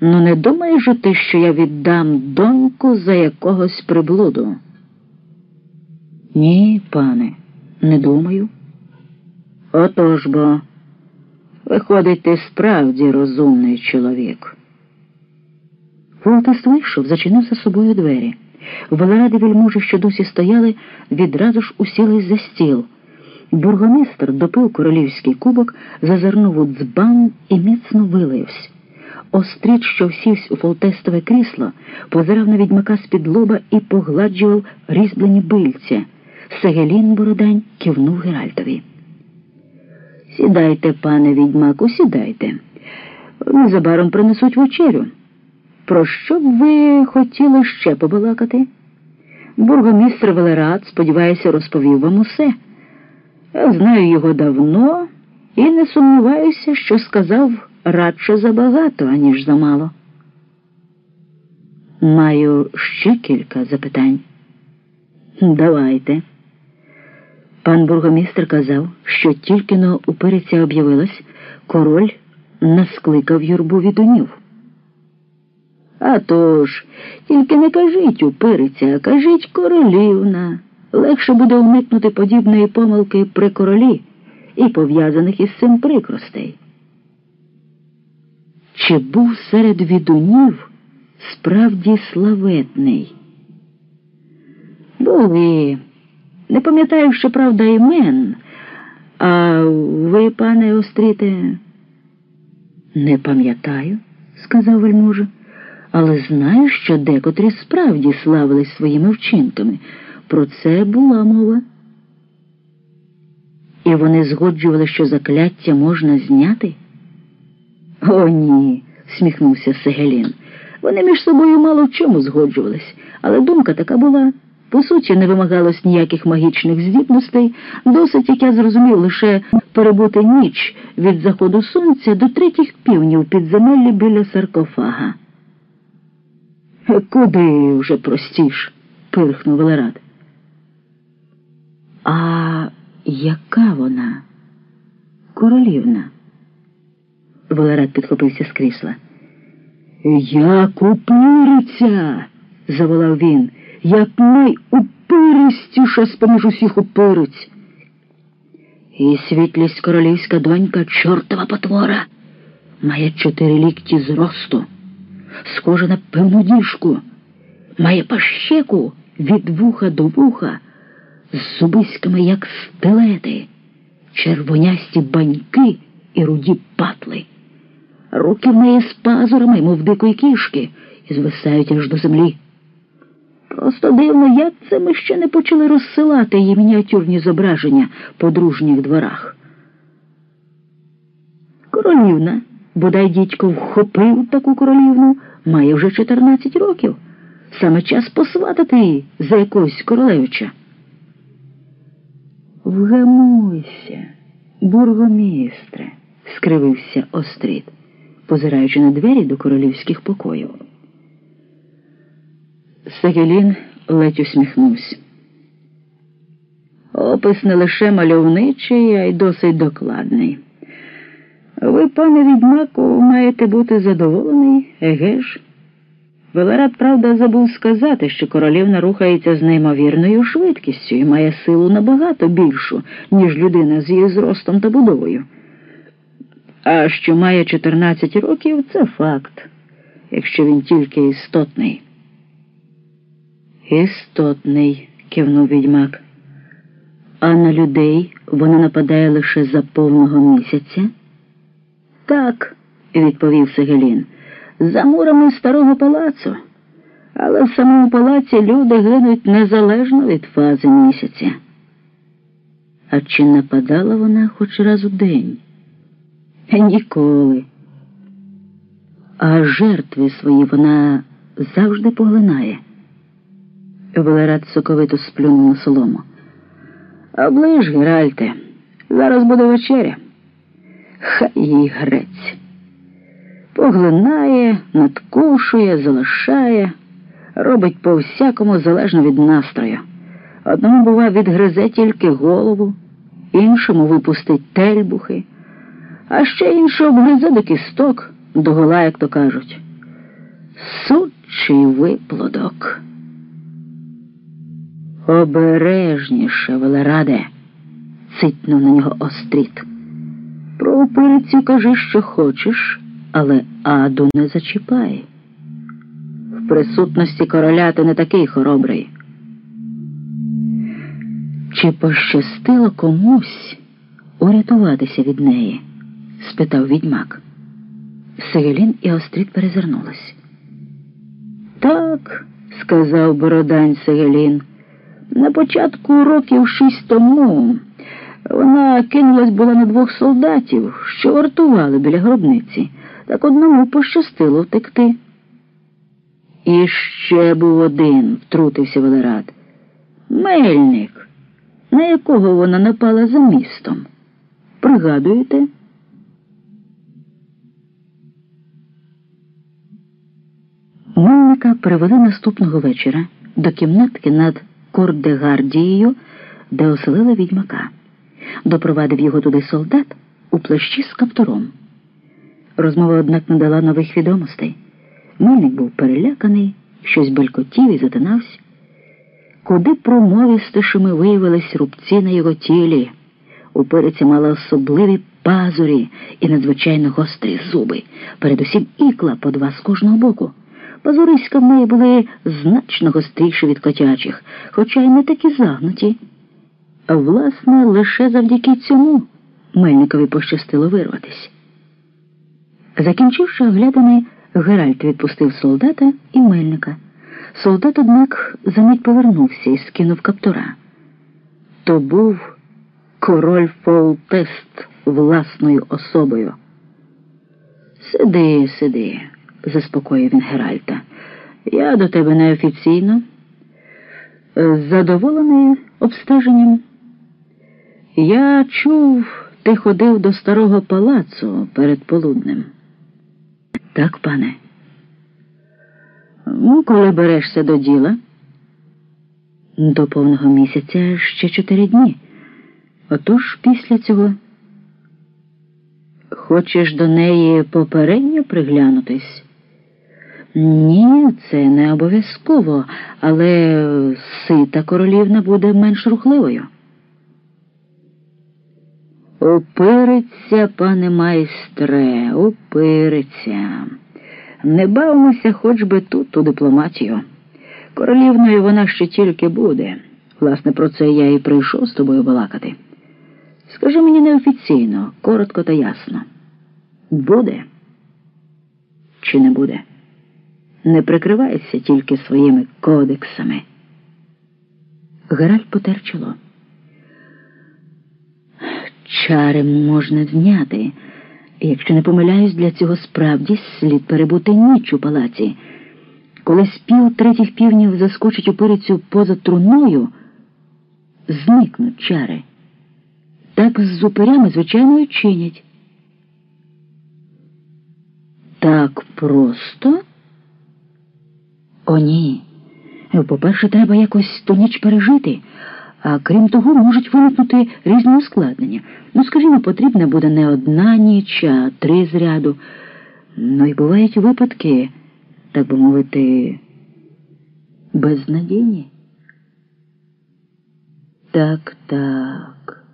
Speaker 1: Ну не думаєш же ти, що я віддам доньку за якогось приблуду? Ні, пане, не думаю. Отож бо, виходить, ти справді розумний чоловік. Фолтес вийшов, зачинив за собою двері. Валеради вельможі, що досі стояли, відразу ж усілись за стіл. Бургомістр допив королівський кубок, зазирнув у дзбан і міцно вилився. Остріч, що всівсь у фолтестове крісло, позирав на відьмака з-під лоба і погладжував різьблені бильця. Сегелін Бородань кивнув Геральтові. Сідайте, пане відьмаку, сідайте. Незабаром принесуть вечерю. Про що б ви хотіли ще побалакати? Бургомістр Велерат, сподіваюся, розповів вам усе. Я знаю його давно і не сумніваюся, що сказав радше забагато, аніж замало. Маю ще кілька запитань. Давайте. Пан бургомістр казав, що тільки но у переця об'явилась, король наскликав юрбу відунів. А тож, тільки не кажіть у переця, а кажіть королівна. Легше буде уникнути подібної помилки при королі і пов'язаних із цим прикростей. Чи був серед відунів справді славетний? Були. Не пам'ятаю, що правда імен. А ви, пане Остріте, не пам'ятаю, сказав вельможа. але знаю, що декотрі справді славились своїми вчинками. Про це була мова. І вони згоджували, що закляття можна зняти? О, ні, сміхнувся Сегелін. Вони між собою мало в чому згоджувались, але думка така була. По суті, не вимагалось ніяких магічних здібностей, досить, як я зрозумів, лише перебути ніч від заходу сонця до третіх півнів підземеллі біля саркофага. Куди вже простіш? пирхнув Велерат. А яка вона? Королівна? Велерат підхопився з крісла. Як упириця, заволав він, як найупиристіша з-поміж усіх упириць. І світлість королівська донька чортова потвора. Має чотири лікті зросту, схожа на певну діжку, має пащеку від вуха до вуха, з зубиськами, як стилети, червонясті баньки і руді патли. Руки в неї з пазурами, мов дикої кішки, і звисають аж до землі. Просто дивно, як це ми ще не почали розсилати її мініатюрні зображення по дружніх дворах. Королівна, бодай дідько вхопив таку королівну, має вже 14 років. Саме час посватати її за якогось королевича. Вгамуйся, бургомістре, скривився Остріт, позираючи на двері до королівських покоїв. Сегелін ледь усміхнувся. Опис не лише мальовничий, а й досить докладний. Ви, пане відьмаку, маєте бути задоволений, еге ж? Велерат, правда, забув сказати, що королівна рухається з неймовірною швидкістю і має силу набагато більшу, ніж людина з її зростом та будовою. А що має 14 років, це факт, якщо він тільки істотний. Істотний, кивнув відьмак. А на людей вона нападає лише за повного місяця? Так, відповів Сегелін, за мурами старого палацу. Але в самому палаці люди гинуть незалежно від фази місяця. А чи нападала вона хоч раз у день? Ніколи. А жертви свої вона завжди поглинає. Велерат соковито сплюнув на солому. Оближ, Геральте, зараз буде вечеря. Хай їй грець. Поглинає, надкушує, залишає, робить по всякому залежно від настрою. Одному, бува, відгризе тільки голову, іншому випустить тельбухи, а ще іншого обгризе до кісток, до гола, як то кажуть. Сучий виплодок. Обережніше, Велераде, цитнув на нього остріт. Про упирицю кажи, що хочеш, але аду не зачіпай. В присутності короля ти не такий хоробрий. Чи пощастило комусь урятуватися від неї? спитав відьмак. Сегелін і Остріт перезирнулись. Так, сказав Бородань Сегелін. На початку років шість тому вона кинулась була на двох солдатів, що вартували біля гробниці, так одному пощастило втекти. І ще був один, втрутився Велерат. Мельник, на якого вона напала за містом. Пригадуєте? Мельника привели наступного вечора до кімнатки над Кордегардією, де оселили відьмака. Допровадив його туди солдат у плащі з каптуром. Розмова, однак, не дала нових відомостей. Мельник був переляканий, щось белькотів і затинався. Куди промовістишими виявились рубці на його тілі. У переці мала особливі пазурі і надзвичайно гострі зуби, передусім ікла по два з кожного боку. Пазуриська в неї були значно гостріші від котячих, хоча й не такі загнуті. А власне, лише завдяки цьому Мельникові пощастило вирватися. Закінчивши оглядини, Геральт відпустив солдата і мельника. Солдат, однак, за мить повернувся і скинув каптура. То був король Фолтест власною особою. Сиди, сиди, заспокоїв він Геральта. Я до тебе неофіційно. Задоволений обстеженням. Я чув, ти ходив до старого палацу перед полуднем. Так, пане. Ну, коли берешся до діла? До повного місяця ще чотири дні. Отож після цього. Хочеш до неї попередньо приглянутись? Ні, це не обов'язково, але сита королівна буде менш рухливою. Упириться, пане майстре, упириться. Не бавимося хоч би тут у дипломатію. Королівною вона ще тільки буде. Власне, про це я і прийшов з тобою балакати. Скажи мені неофіційно, коротко та ясно. Буде чи не буде? Не прикривайся тільки своїми кодексами. Геральт потер чоло. Чари можна зняти. Якщо не помиляюсь, для цього справді слід перебути ніч у палаці. Коли спів третіх півнів заскочить у пирицю поза труною, зникнуть чари. Так з зуперями, звичайно, і чинять. Так просто? О, ні. По-перше, треба якось ту ніч пережити. А крім того, можуть виникнути різні ускладнення. Ну, скажімо, потрібна буде не одна ніч, а три з ряду. Ну і бувають випадки, так би мовити, безнадійні. Так, так,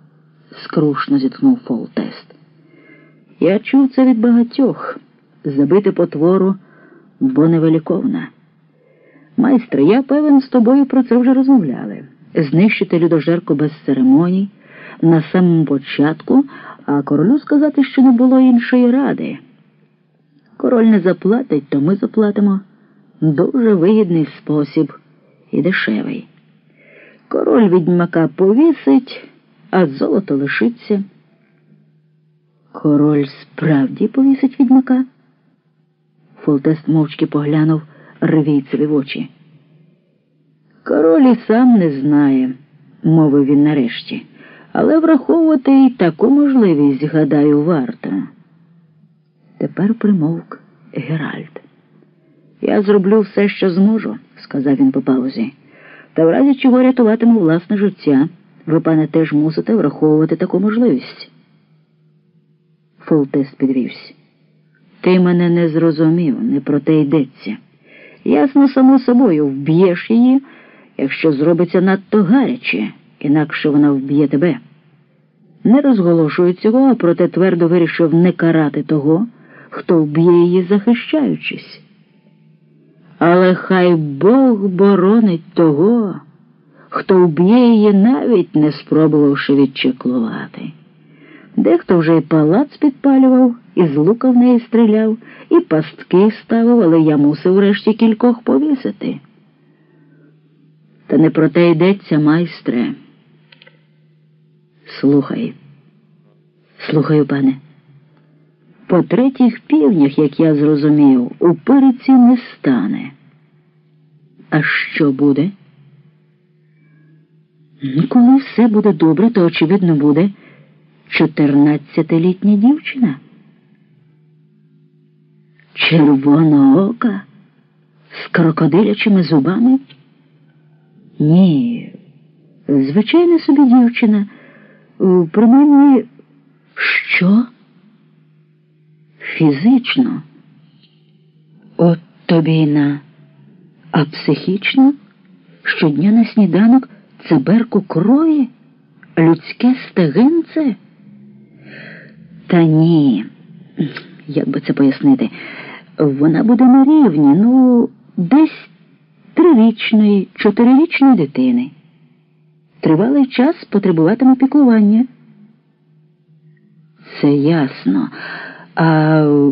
Speaker 1: скрушно зітхнув Фолтест. Я чув це від багатьох забити потвору, бо невеликовна. Майстре, я певен, з тобою про це вже розмовляли знищити людожерку без церемоній на самому початку, а королю сказати, що не було іншої ради. Король не заплатить, то ми заплатимо. Дуже вигідний спосіб і дешевий. Король відьмака повісить, а золото лишиться. Король справді повісить відьмака. Фолтест мовчки поглянув ревійцеві в очі. Король і сам не знає, мовив він нарешті, але враховувати і таку можливість, гадаю, варто. Тепер примовк Геральт. Я зроблю все, що зможу, сказав він по паузі. Та в разі чого рятуватиму власне життя, ви, пане, теж мусите враховувати таку можливість. Фолтес підвівся. Ти мене не зрозумів, не про те йдеться. Ясно, само собою, вб'єш її якщо зробиться надто гаряче, інакше вона вб'є тебе. Не розголошую цього, а проте твердо вирішив не карати того, хто вб'є її, захищаючись. Але хай Бог боронить того, хто вб'є її, навіть не спробувавши відчеклувати. Дехто вже й палац підпалював, і з лука в неї стріляв, і пастки ставив, але я мусив врешті кількох повісити. Та не про те йдеться, майстре. Слухай, слухаю, пане. По третіх півнях, як я зрозумів, у пириці не стане. А що буде? Ну, коли все буде добре, то, очевидно, буде чотирнадцятилітня дівчина. Червона ока з крокодилячими зубами. Ні, звичайна собі дівчина. Принаймні, що? Фізично? От тобі й на. А психічно? Щодня на сніданок циберку крові? Людське стегенце? Та ні, як би це пояснити, вона буде на рівні, ну, десь трирічної, чотирирічної дитини. Тривалий час потребуватиме піклування. Це ясно. А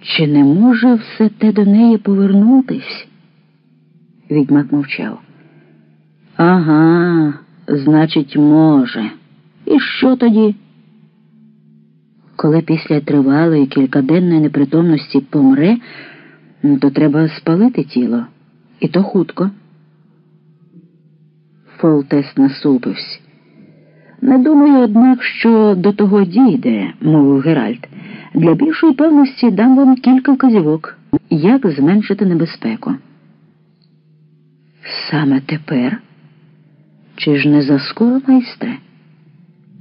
Speaker 1: Чи не може все те до неї повернутись? Відьмак мовчав. Ага, значить, може. І що тоді? Коли після тривалої кількаденної непритомності помре, то треба спалити тіло. І то хутко. Фолтес насупився. Не думаю, однак, що до того дійде, мовив Геральт. Для більшої певності дам вам кілька вказівок, як зменшити небезпеку. Саме тепер? Чи ж не заскоро, майстре?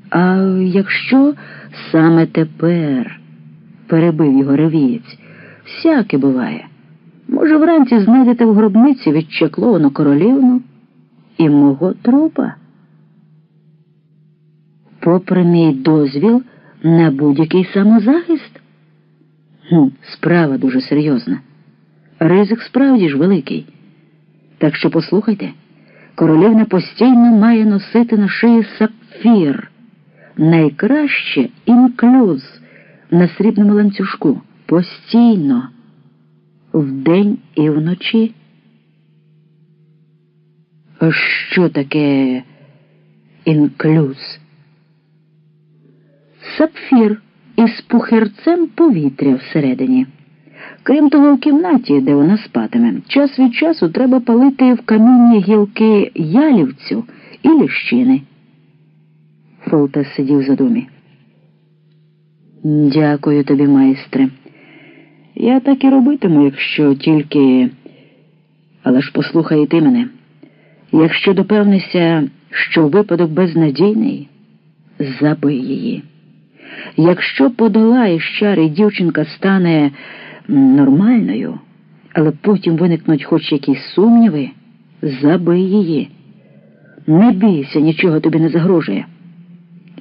Speaker 1: А якщо саме тепер, перебив його ревієць, всяке буває. Може, вранці знайдете в гробниці відчакловану королівну і мого трупа? Попри мій дозвіл на будь-який самозахист? Хм, Справа дуже серйозна. Ризик справді ж великий. Так що послухайте, королівна постійно має носити на шиї сапфір, найкраще інклюз на срібному ланцюжку. Постійно, вдень і вночі. Що таке інклюз? Сапфір із пухирцем повітря всередині. Крім того, в кімнаті, де вона спатиме, час від часу треба палити в камінні гілки ялівцю і ліщини. Фолтес сидів за домі. Дякую тобі, майстре. Я так і робитиму, якщо тільки. Але ж послухай ти мене. Якщо допевнися, що випадок безнадійний, забий її. Якщо подолаєш чари, дівчинка стане нормальною, але потім виникнуть хоч якісь сумніви, забий її. Не бійся, нічого тобі не загрожує.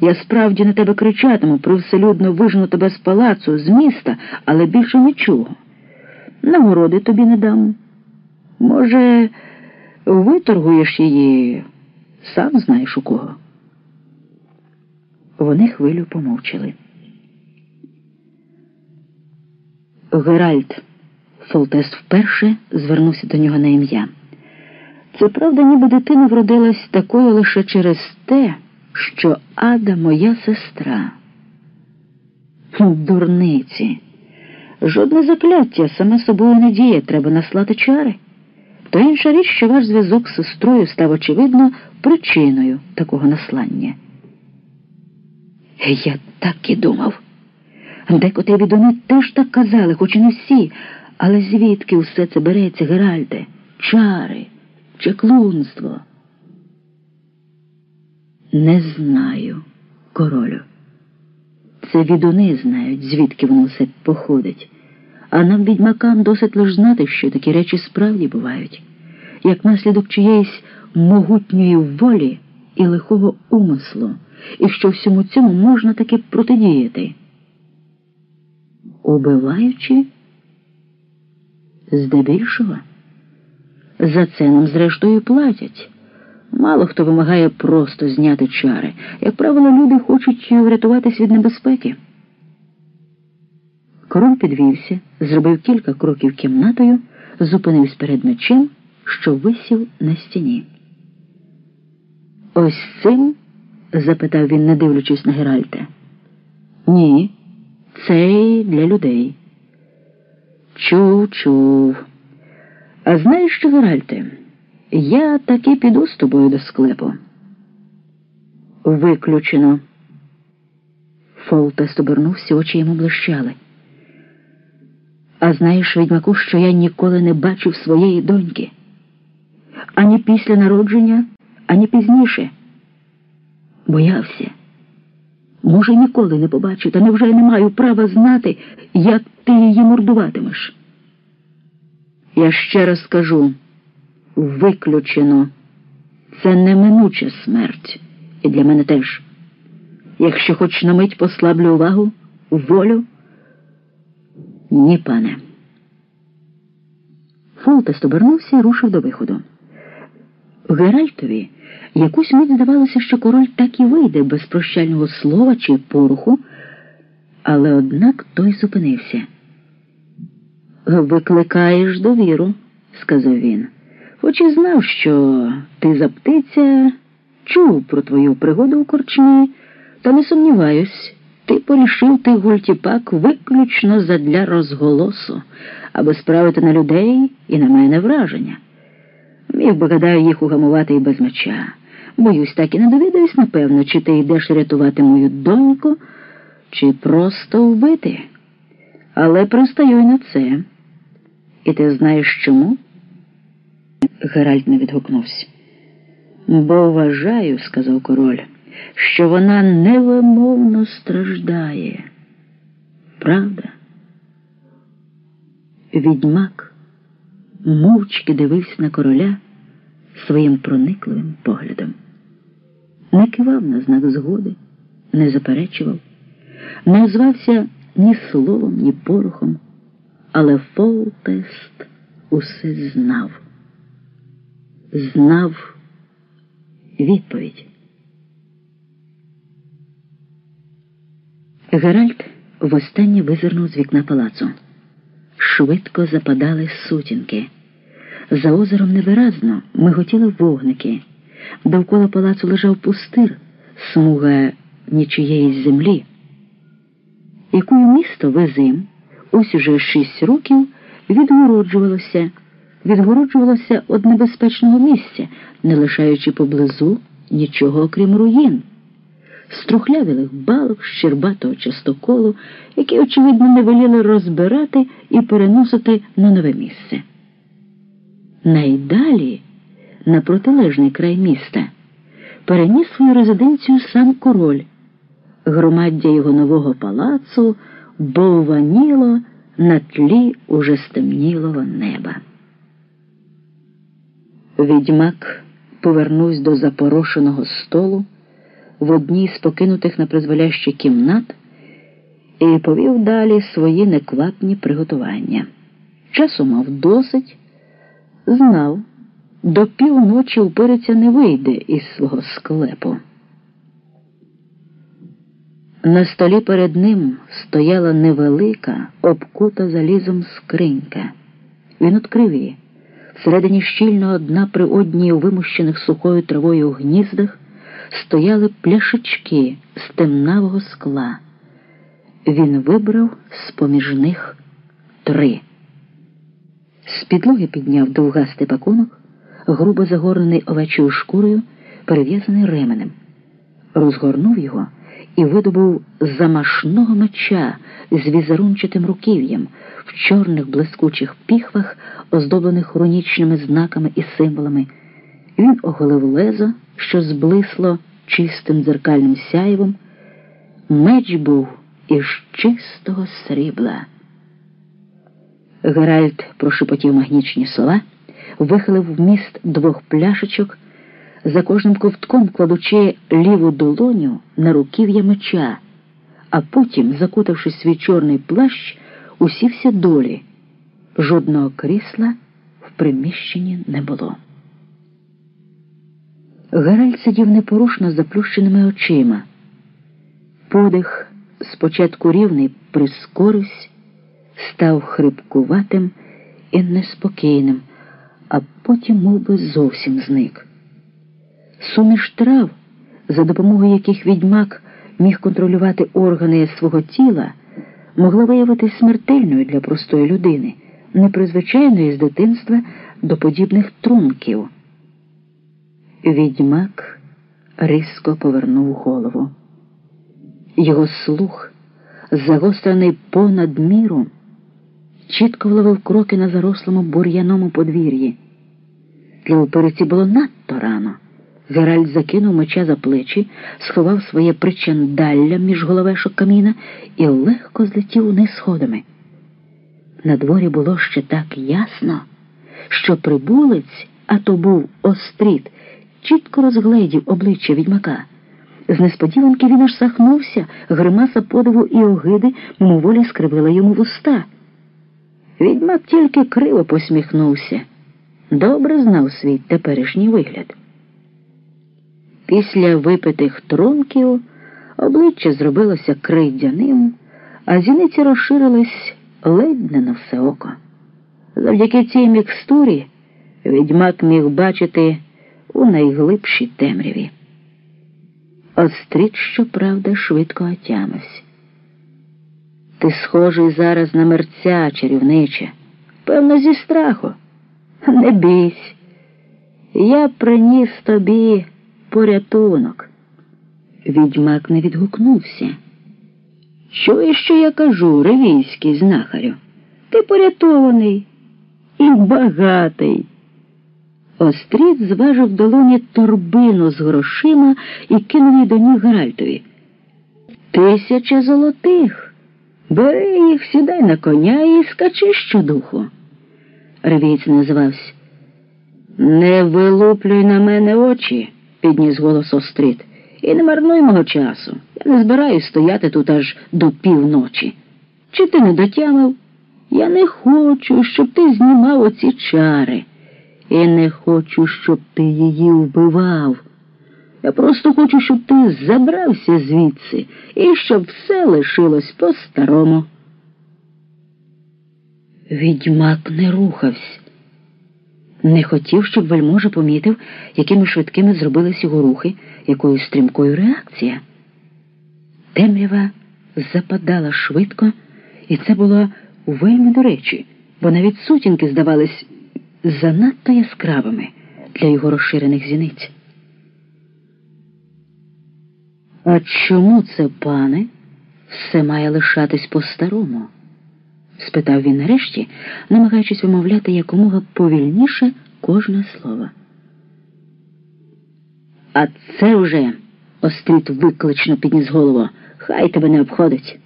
Speaker 1: Я справді на тебе кричатиму, привселюдно вижену тебе з палацу, з міста, але більше нічого. Нагороди тобі не дам. Може, виторгуєш її, сам знаєш у кого. Вони хвилю помовчали. Геральт Фолтес вперше звернувся до нього на ім'я. Це правда, ніби дитина вродилась такою лише через те, що Ада моя сестра. Дурниці. Жодне закляття саме собою не діє, треба наслати чари. То інша річ, що ваш зв'язок з сестрою став, очевидно, причиною такого наслання. Я так і думав. Декотрі відони теж так казали, хоч і не всі. Але звідки все це береться, Геральде? Чари, чеклунство? Не знаю, королю. Це відуни знають, звідки воно все походить. А нам, відьмакам, досить лиш знати, що такі речі справді бувають, як наслідок чиєїсь могутньої волі і лихого умислу, і що всьому цьому можна таки протидіяти. Убиваючи? Здебільшого? За це нам, зрештою, платять. Мало хто вимагає просто зняти чари. Як правило, люди хочуть врятуватись від небезпеки. Король підвівся, зробив кілька кроків кімнатою, зупинився перед мечем, що висів на стіні. Ось цим? запитав він, не дивлячись на Геральта. Ні, цей для людей. Чув, чув. А знаєш що, Геральте? Я таки піду з тобою до склепу. Виключено. Фолтес обернувся, очі йому блищали. А знаєш, відьмаку, що я ніколи не бачив своєї доньки. Ані після народження, ані пізніше. Боявся. Може, ніколи не побачу, та невже я не маю права знати, як ти її мордуватимеш? Я ще раз скажу виключено. Це неминуча смерть. І для мене теж. Якщо хоч на мить послаблю увагу, волю. Ні, пане. Фолтест обернувся і рушив до виходу. Геральтові якусь мить здавалося, що король так і вийде без прощального слова чи поруху, але однак той зупинився. Викликаєш довіру, сказав він. Хоч і знав, що ти за птиця чув про твою пригоду у корчмі, та не сумніваюсь, ти порішив ти гультіпак виключно задля розголосу, аби справити на людей і на мене враження. Міг би, гадаю, їх угамувати і без меча. Боюсь, так і не довідаюсь, напевно, чи ти йдеш рятувати мою доньку, чи просто вбити. Але пристаю й на це. І ти знаєш чому? Геральт не відгукнувся. Бо вважаю, сказав король, що вона невимовно страждає. Правда? Відьмак мовчки дивився на короля своїм проникливим поглядом. Не кивав на знак згоди, не заперечував, не озвався ні словом, ні порохом, але Фолтест усе знав. Знав відповідь. Геральт востаннє визирнув з вікна палацу. Швидко западали сутінки. За озером невиразно миготіли вогники. Довкола палацу лежав пустир, смуга нічиєї землі. Якою місто Везим ось уже шість років відгороджувалося, відгороджувалося від небезпечного місця, не лишаючи поблизу нічого окрім руїн, струхлявілих балок, щербатого частоколу, які, очевидно, не веліли розбирати і переносити на нове місце. Найдалі, на протилежний край міста, переніс свою резиденцію сам король. Громаддя його нового палацу бовваніло на тлі уже стемнілого неба. Відьмак повернувся до запорошеного столу в одній з покинутих на призволяще кімнат і повів далі свої неквапні приготування. Часу мав досить, знав, до півночі впириця не вийде із свого склепу. На столі перед ним стояла невелика, обкута залізом скринька. Він відкрив її. Всередині щільного дна при одній у вимущених сухою травою гніздах стояли пляшечки з темнавого скла. Він вибрав з поміж них три. З підлоги підняв довгастий пакунок, грубо загорнений овечою шкурою, перев'язаний ременем, розгорнув його і видобув замашного меча з візерунчатим руків'ям в чорних блискучих піхвах, оздоблених рунічними знаками і символами. Він оголив лезо, що зблисло чистим дзеркальним сяйвом. Меч був із чистого срібла. Геральт прошепотів магнічні слова, вихилив вміст двох пляшечок за кожним ковтком кладучи ліву долоню на руків'я меча, а потім, закутавши свій чорний плащ, усівся долі. Жодного крісла в приміщенні не було. Геральт сидів непорушно з заплющеними очима. Подих спочатку рівний прискорився, став хрипкуватим і неспокійним, а потім мов би, зовсім зник. Суміш трав, за допомогою яких відьмак міг контролювати органи свого тіла, могла виявитися смертельною для простої людини, непризвичайної з дитинства до подібних трунків. Відьмак різко повернув голову. Його слух, загострений понад міру, чітко вловив кроки на зарослому бур'яному подвір'ї. Для опериці було надто рано. Геральт закинув меча за плечі, сховав своє причандалля між головешок каміна і легко злетів униз сходами. На дворі було ще так ясно, що прибулець, а то був остріт, чітко розгледів обличчя відьмака. З несподіванки він аж сахнувся, гримаса подиву і огиди мимоволі скривила йому вуста. Відьмак тільки криво посміхнувся. Добре знав свій теперішній вигляд. Після випитих тронків обличчя зробилося крейдяним, а зіниці розширились ледь не на все око. Завдяки цій мікстурі відьмак міг бачити у найглибшій темряві. Остріт, щоправда, швидко отямився. Ти схожий зараз на мерця, чарівниче, певно, зі страху. Не бійсь. Я приніс тобі порятунок. Відьмак не відгукнувся. Чуєш, що я кажу, ревійський знахарю? Ти порятований і багатий. Остріт зважив долоні торбину з грошима і кинув її до ніг Геральтові. Тисяча золотих. Бери їх, сідай на коня і скачи щодуху. Ревієць назвався. Не вилуплюй на мене очі, підніс голос Остріт, і не марнуй мого часу. Я не збираюсь стояти тут аж до півночі. Чи ти не дотямив? Я не хочу, щоб ти знімав оці чари. І не хочу, щоб ти її вбивав. Я просто хочу, щоб ти забрався звідси і щоб все лишилось по-старому. Відьмак не рухався. Не хотів, щоб вельможа помітив, якими швидкими зробились його рухи, якою стрімкою реакція. Темрява западала швидко, і це було вельми до речі, бо навіть сутінки здавались занадто яскравими для його розширених зіниць. А чому це, пане, все має лишатись по-старому? Спитав він нарешті, намагаючись вимовляти якомога повільніше кожне слово. А це вже остріт виклично підніс голову. Хай тебе не обходить.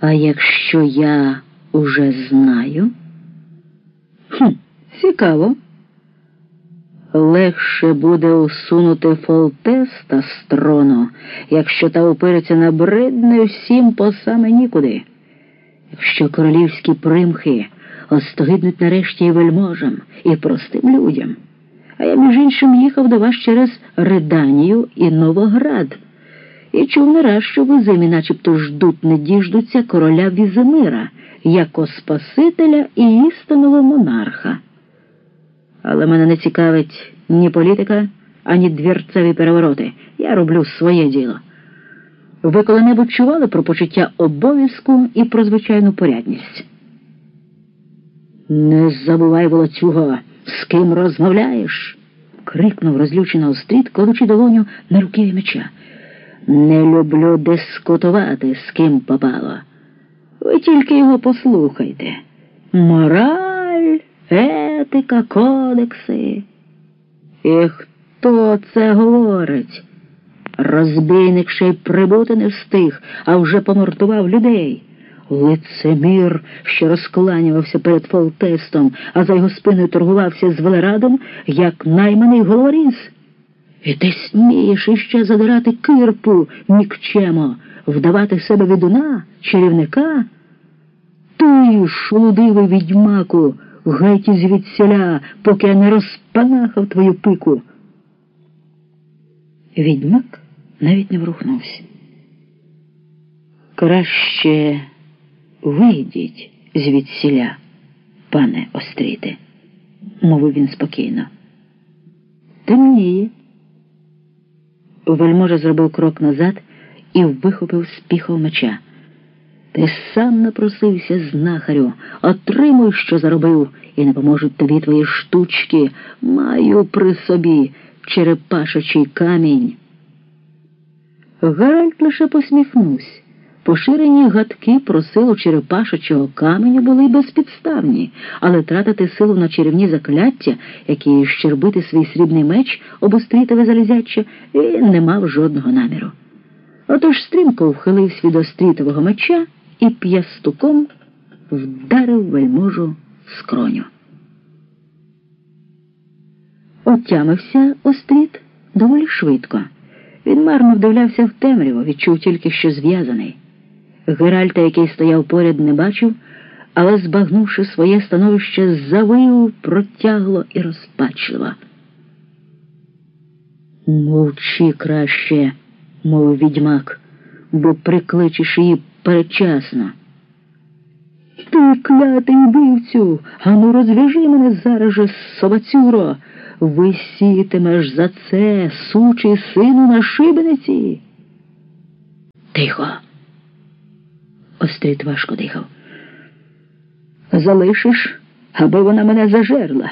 Speaker 1: А якщо я уже знаю? Хм, Цікаво. Легше буде усунути Фолтеста з трону, якщо та опереться набридне всім по саме нікуди. Якщо королівські примхи остогиднуть нарешті і вельможам, і простим людям. А я, між іншим, їхав до вас через Реданію і Новоград. І чув не раз, що зимі начебто ждуть, не діждуться короля Візимира, як Спасителя і істинного монарха. Але мене не цікавить ні політика, ані двірцеві перевороти. Я роблю своє діло. Ви коли-небудь чували про почуття обов'язку і про звичайну порядність? Не забувай, волоцюго, з ким розмовляєш. крикнув розлючено остріт, кладучи долоню на руків'я меча. Не люблю дискутувати, з ким попало. Ви тільки його послухайте. Мораль, етика, кодекси. І хто це говорить? Розбійник ще й прибути не встиг, а вже помортував людей. Лицемір, що розкланювався перед Фолтестом, а за його спиною торгувався з Велерадом, як найманий головоріз. І ти смієш іще задирати кирпу, нікчемо, вдавати себе відуна, чарівника? Ти, шолудивий відьмаку, геть звідсіля, поки я не розпанахав твою пику. Відьмак навіть не врухнувся. Краще вийдіть звідсіля, пане Остріте, мовив він спокійно. Темніє. Вельможа зробив крок назад і вихопив з піхов меча. Ти сам напросився, знахарю, отримуй, що заробив, і не поможуть тобі твої штучки. Маю при собі черепашачий камінь. Гаральд лише посміхнувся. Поширені гадки про силу черепашачого каменю були безпідставні, але тратити силу на чарівні закляття, які щербити свій срібний меч, обострітове залізяче, він не мав жодного наміру. Отож стрімко вхилився від острітового меча і п'ястуком вдарив вельможу в скроню. Отямився остріт доволі швидко. Він марно вдивлявся в темряву, відчув тільки, що зв'язаний. Геральта, який стояв поряд, не бачив, але, збагнувши своє становище, завив протягло і розпачливо. Мовчи краще, мовив відьмак, бо прикличеш її передчасно. Ти клятий вбивцю, ану розв'яжи мене зараз же, собацюро. Висітимеш за це, сучий сину на шибениці. Тихо. Остріт важко дихав. Залишиш, аби вона мене зажерла.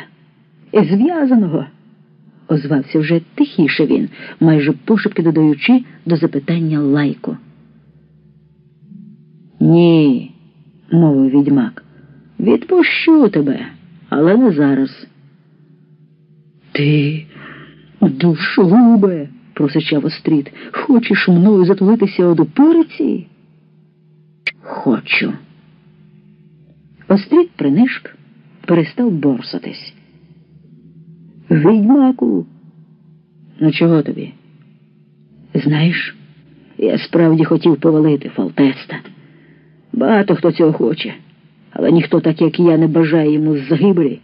Speaker 1: І зв'язаного. Озвався вже тихіше він, майже пошепки додаючи до запитання лайку. Ні, мовив відьмак. Відпущу тебе, але не зараз. Ти, душогубе, просичав Остріт, хочеш мною затулитися од упириці? Хочу. Остріт принишк перестав борсатись. Відьмаку. Ну, чого тобі? Знаєш, я справді хотів повалити Фалтеста. Багато хто цього хоче, але ніхто, так як я, не бажає йому загибелі.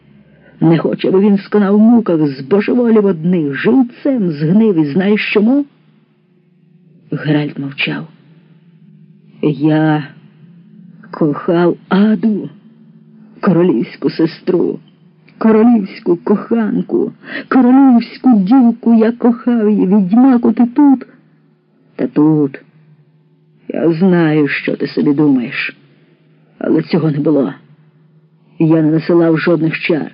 Speaker 1: Не хоче, аби він сконав муках, збожеволів одних, живцем згнив і знаєш чому? Геральт мовчав. Я кохав Аду, королівську сестру, королівську коханку, королівську дівку я кохав її, відьмаку ти тут. Та тут. Я знаю, що ти собі думаєш, але цього не було. Я не насилав жодних чар.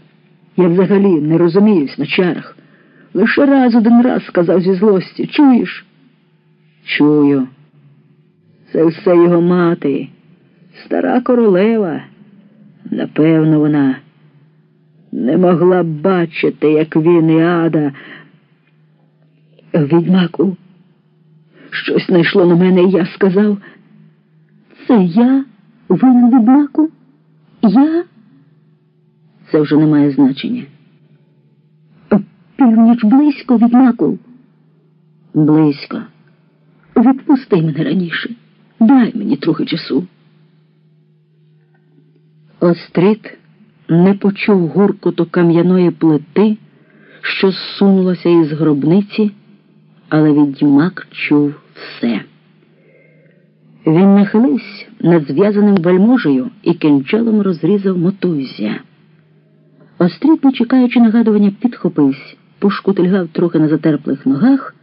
Speaker 1: Я взагалі не розуміюсь на чарах. Лише раз один раз сказав зі злості. Чуєш? Чую. Це все його мати, стара королева. Напевно, вона не могла бачити, як він і ада. Відьмаку, щось знайшло на мене, і я сказав. Це я винен відьмаку? Я? Це вже не має значення. Північ близько від маку. Близько. Відпусти мене раніше. Дай мені трохи часу. Остріт не почув гуркоту кам'яної плити, що зсунулася із гробниці, але відьмак чув все. Він нахилився над зв'язаним вельможею і кинджалом розрізав мотузя. Остріт, чекаючи нагадування, підхопився, пошкутильгав трохи на затерплих ногах,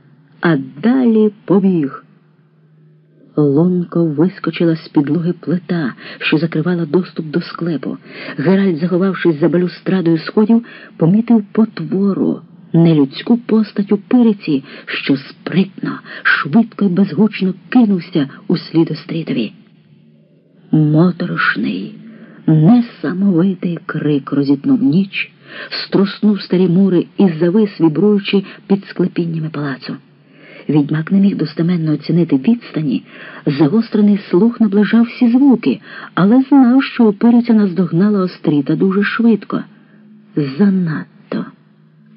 Speaker 1: а далі побіг. Лонко вискочила з підлоги плита, що закривала доступ до склепу. Геральт, заховавшись за балюстрадою сходів, помітив потвору, нелюдську постать у пириці, що спритно, швидко й безгучно кинувся у слід Острітові. Моторошний. Несамовитий крик розітнув ніч, струснув старі мури і завис, вібруючи під склепіннями палацу. Відьмак не міг достеменно оцінити відстані, загострений слух наближав всі звуки, але знав, що опириця наздогнала остріта дуже швидко. Занадто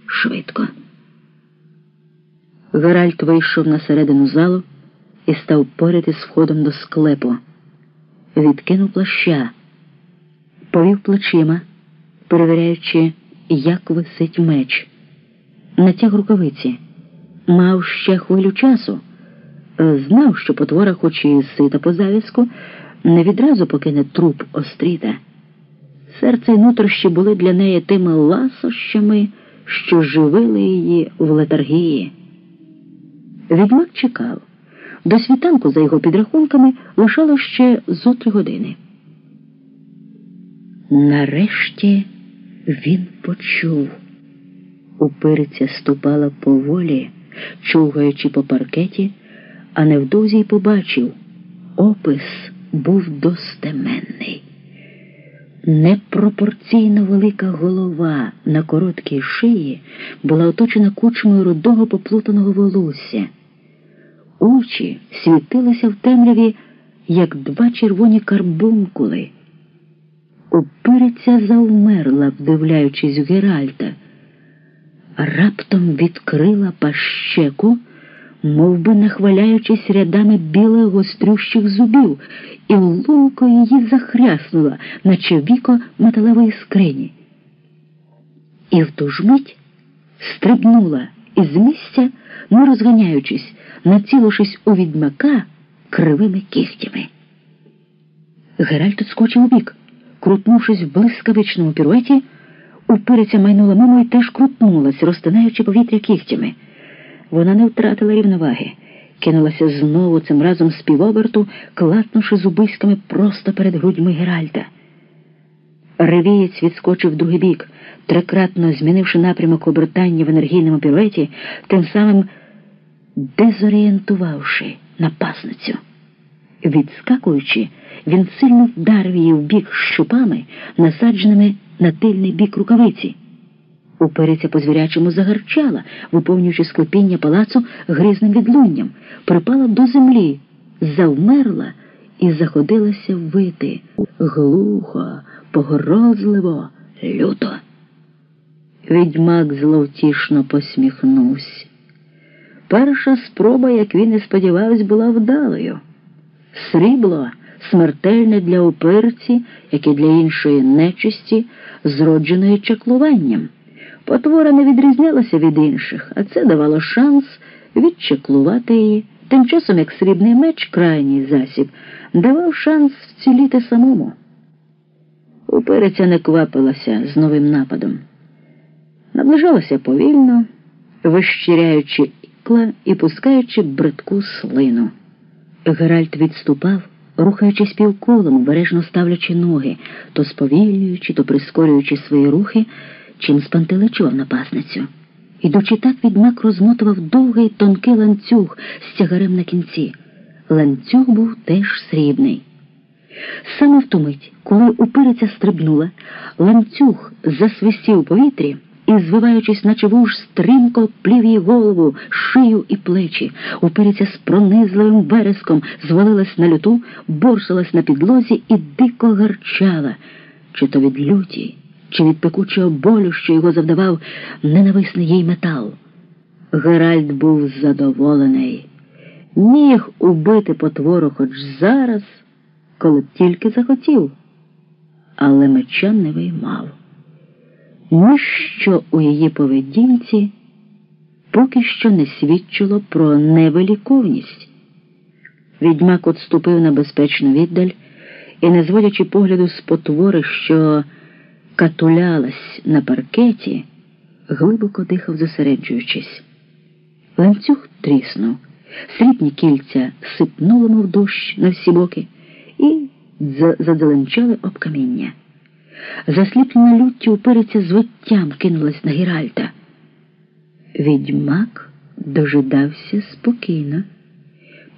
Speaker 1: швидко. Геральт вийшов на середину залу і став поряд із входом до склепу. Відкинув плаща повів плечима, перевіряючи, як висить меч. Натяг рукавиці. Мав ще хвилю часу. Знав, що потвора, хоч і сита по завіску, не відразу покине труп остріта. Серце й нутрощі були для неї тими ласощами, що живили її в летаргії. Відьмак чекав. До світанку, за його підрахунками, лишало ще зо три години. Нарешті він почув. Упириця ступала поволі, чугаючи по паркеті, а невдовзі й побачив. Опис був достеменний. Непропорційно велика голова на короткій шиї була оточена кучмою рудого поплутаного волосся. Очі світилися в темряві, як два червоні карбункули. Опириця завмерла, вдивляючись в Геральта, раптом відкрила пащеку, мов би нахваляючись рядами білих гострющих зубів, і лунко її захряснула, наче віко металевої скрині. І в ту ж мить стрибнула із місця, не розганяючись, націлившись у відьмака кривими кігтями. Геральт отскочив бік. крутнувшись в блискавичному піруеті, упириця майнула мимо і теж крутнулась, розтинаючи повітря кігтями. Вона не втратила рівноваги, кинулася знову цим разом з півоберту, клацнувши зубиськами просто перед грудьми Геральта. Ревієць відскочив в другий бік, трикратно змінивши напрямок обертання в енергійному піруеті, тим самим дезорієнтувавши напасницю. Відскакуючи, він сильно вдарив її в бік щупами, насадженими на тильний бік рукавиці. Упереця по звірячому загарчала, виповнюючи склепіння палацу гризним відлунням, припала до землі, завмерла і заходилася вити глухо, погрозливо, люто. Відьмак зловтішно посміхнувся. Перша спроба, як він і сподівався, була вдалою. Срібло смертельне для упирці, як і для іншої нечисті, зродженої чаклуванням. Потвора не відрізнялася від інших, а це давало шанс відчеклувати її. Тим часом, як срібний меч, крайній засіб, давав шанс вціліти самому. Упереця не квапилася з новим нападом. Наближалася повільно, вищиряючи ікла і пускаючи бридку слину. Геральт відступав, рухаючись півколом, обережно ставлячи ноги, то сповільнюючи, то прискорюючи свої рухи, чим спантеличував напасницю. Ідучи так, відьмак розмотував довгий тонкий ланцюг з тягарем на кінці. Ланцюг був теж срібний. Саме в ту мить, коли упириця стрибнула, ланцюг засвистів у повітрі і, звиваючись, наче вуж, стрімко плів її голову, шию і плечі. Упириця з пронизливим вереском звалилась на люту, борсилась на підлозі і дико гарчала, чи то від люті, чи від пекучого болю, що його завдавав ненависний їй метал. Геральт був задоволений. Міг убити потвору хоч зараз, коли б тільки захотів, але меча не виймав. Ніщо у її поведінці поки що не свідчило про невеликовність. Відьмак отступив на безпечну віддаль і, не зводячи погляду з потвори, що катулялась на паркеті, глибоко дихав, зосереджуючись. Ланцюг тріснув, срібні кільця сипнуло, мов дощ на всі боки, і задзеленчали об каміння. Засліплена люттю упириця з виттям кинулась на Гіральта. Відьмак дожидався спокійно,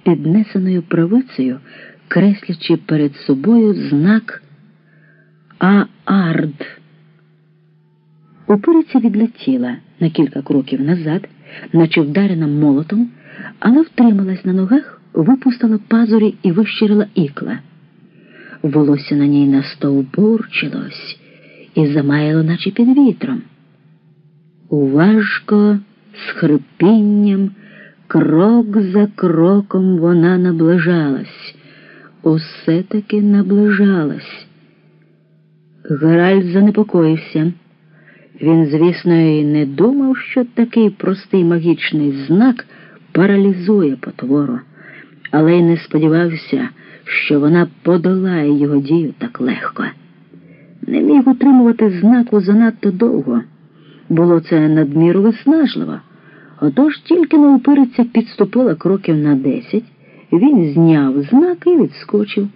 Speaker 1: піднесеною правицею, креслячи перед собою знак Аард. Упириця відлетіла на кілька кроків назад, наче вдарена молотом, але втрималась на ногах, випустила пазурі і вищирила ікла. Волосся на ній настовбурчилось і замаяло, наче під вітром. Уважко, з хрипінням, крок за кроком вона наближалась, усе таки наближалась. Геральт занепокоївся. Він, звісно, і не думав, що такий простий магічний знак паралізує потвору, але й не сподівався що вона подолає його дію так легко. Не міг утримувати знаку занадто довго. Було це надміру виснажливо. Отож тільки на упириця підступила кроків на десять, він зняв знак і відскочив.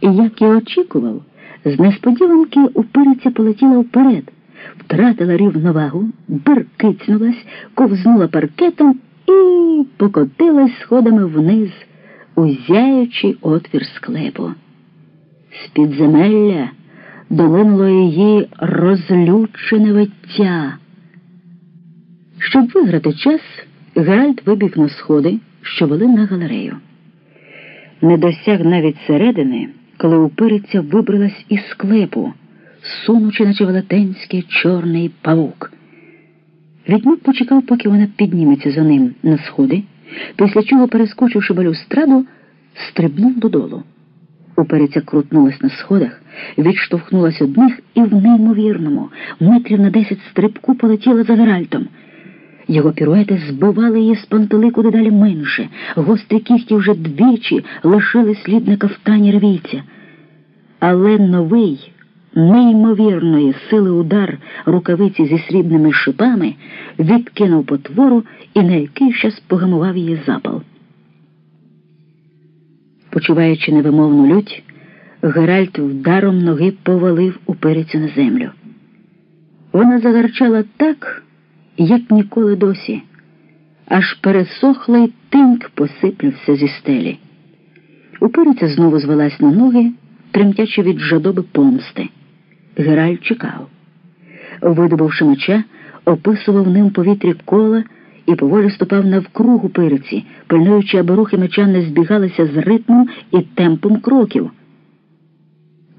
Speaker 1: І, як і очікував, з несподіванки упириця полетіла вперед, втратила рівновагу, беркицнулась, ковзнула паркетом і покотилась сходами вниз у зяючий отвір склепу. З підземелля долинуло її розлючене виття. Щоб виграти час, Геральт вибіг на сходи, що вели на галерею. Не досяг навіть середини, коли упириця вибралась із склепу, сунучи, наче велетенський чорний павук. Відьмак почекав, поки вона підніметься за ним на сходи після чого, перескочивши балюстраду, стрибнув додолу. Упереця крутнулась на сходах, відштовхнулась одних і в неймовірному, метрів на десять стрибку полетіла за Геральтом. Його піруети збивали її з пантелику дедалі менше, гострі кісті вже двічі лишили слід на кафтані ревійця. Але новий неймовірної сили удар рукавиці зі срібними шипами відкинув потвору і на який час погамував її запал. Почуваючи невимовну лють, Геральт вдаром ноги повалив упирицю на землю. Вона загарчала так, як ніколи досі, аж пересохлий тинк посиплився зі стелі. Упириця знову звелась на ноги, тремтячи від жадоби помсти. Геральт чекав. Видобувши меча, описував ним повітрі кола і поволі ступав навкруг упириці, пильнуючи, аби рухи меча не збігалися з ритмом і темпом кроків.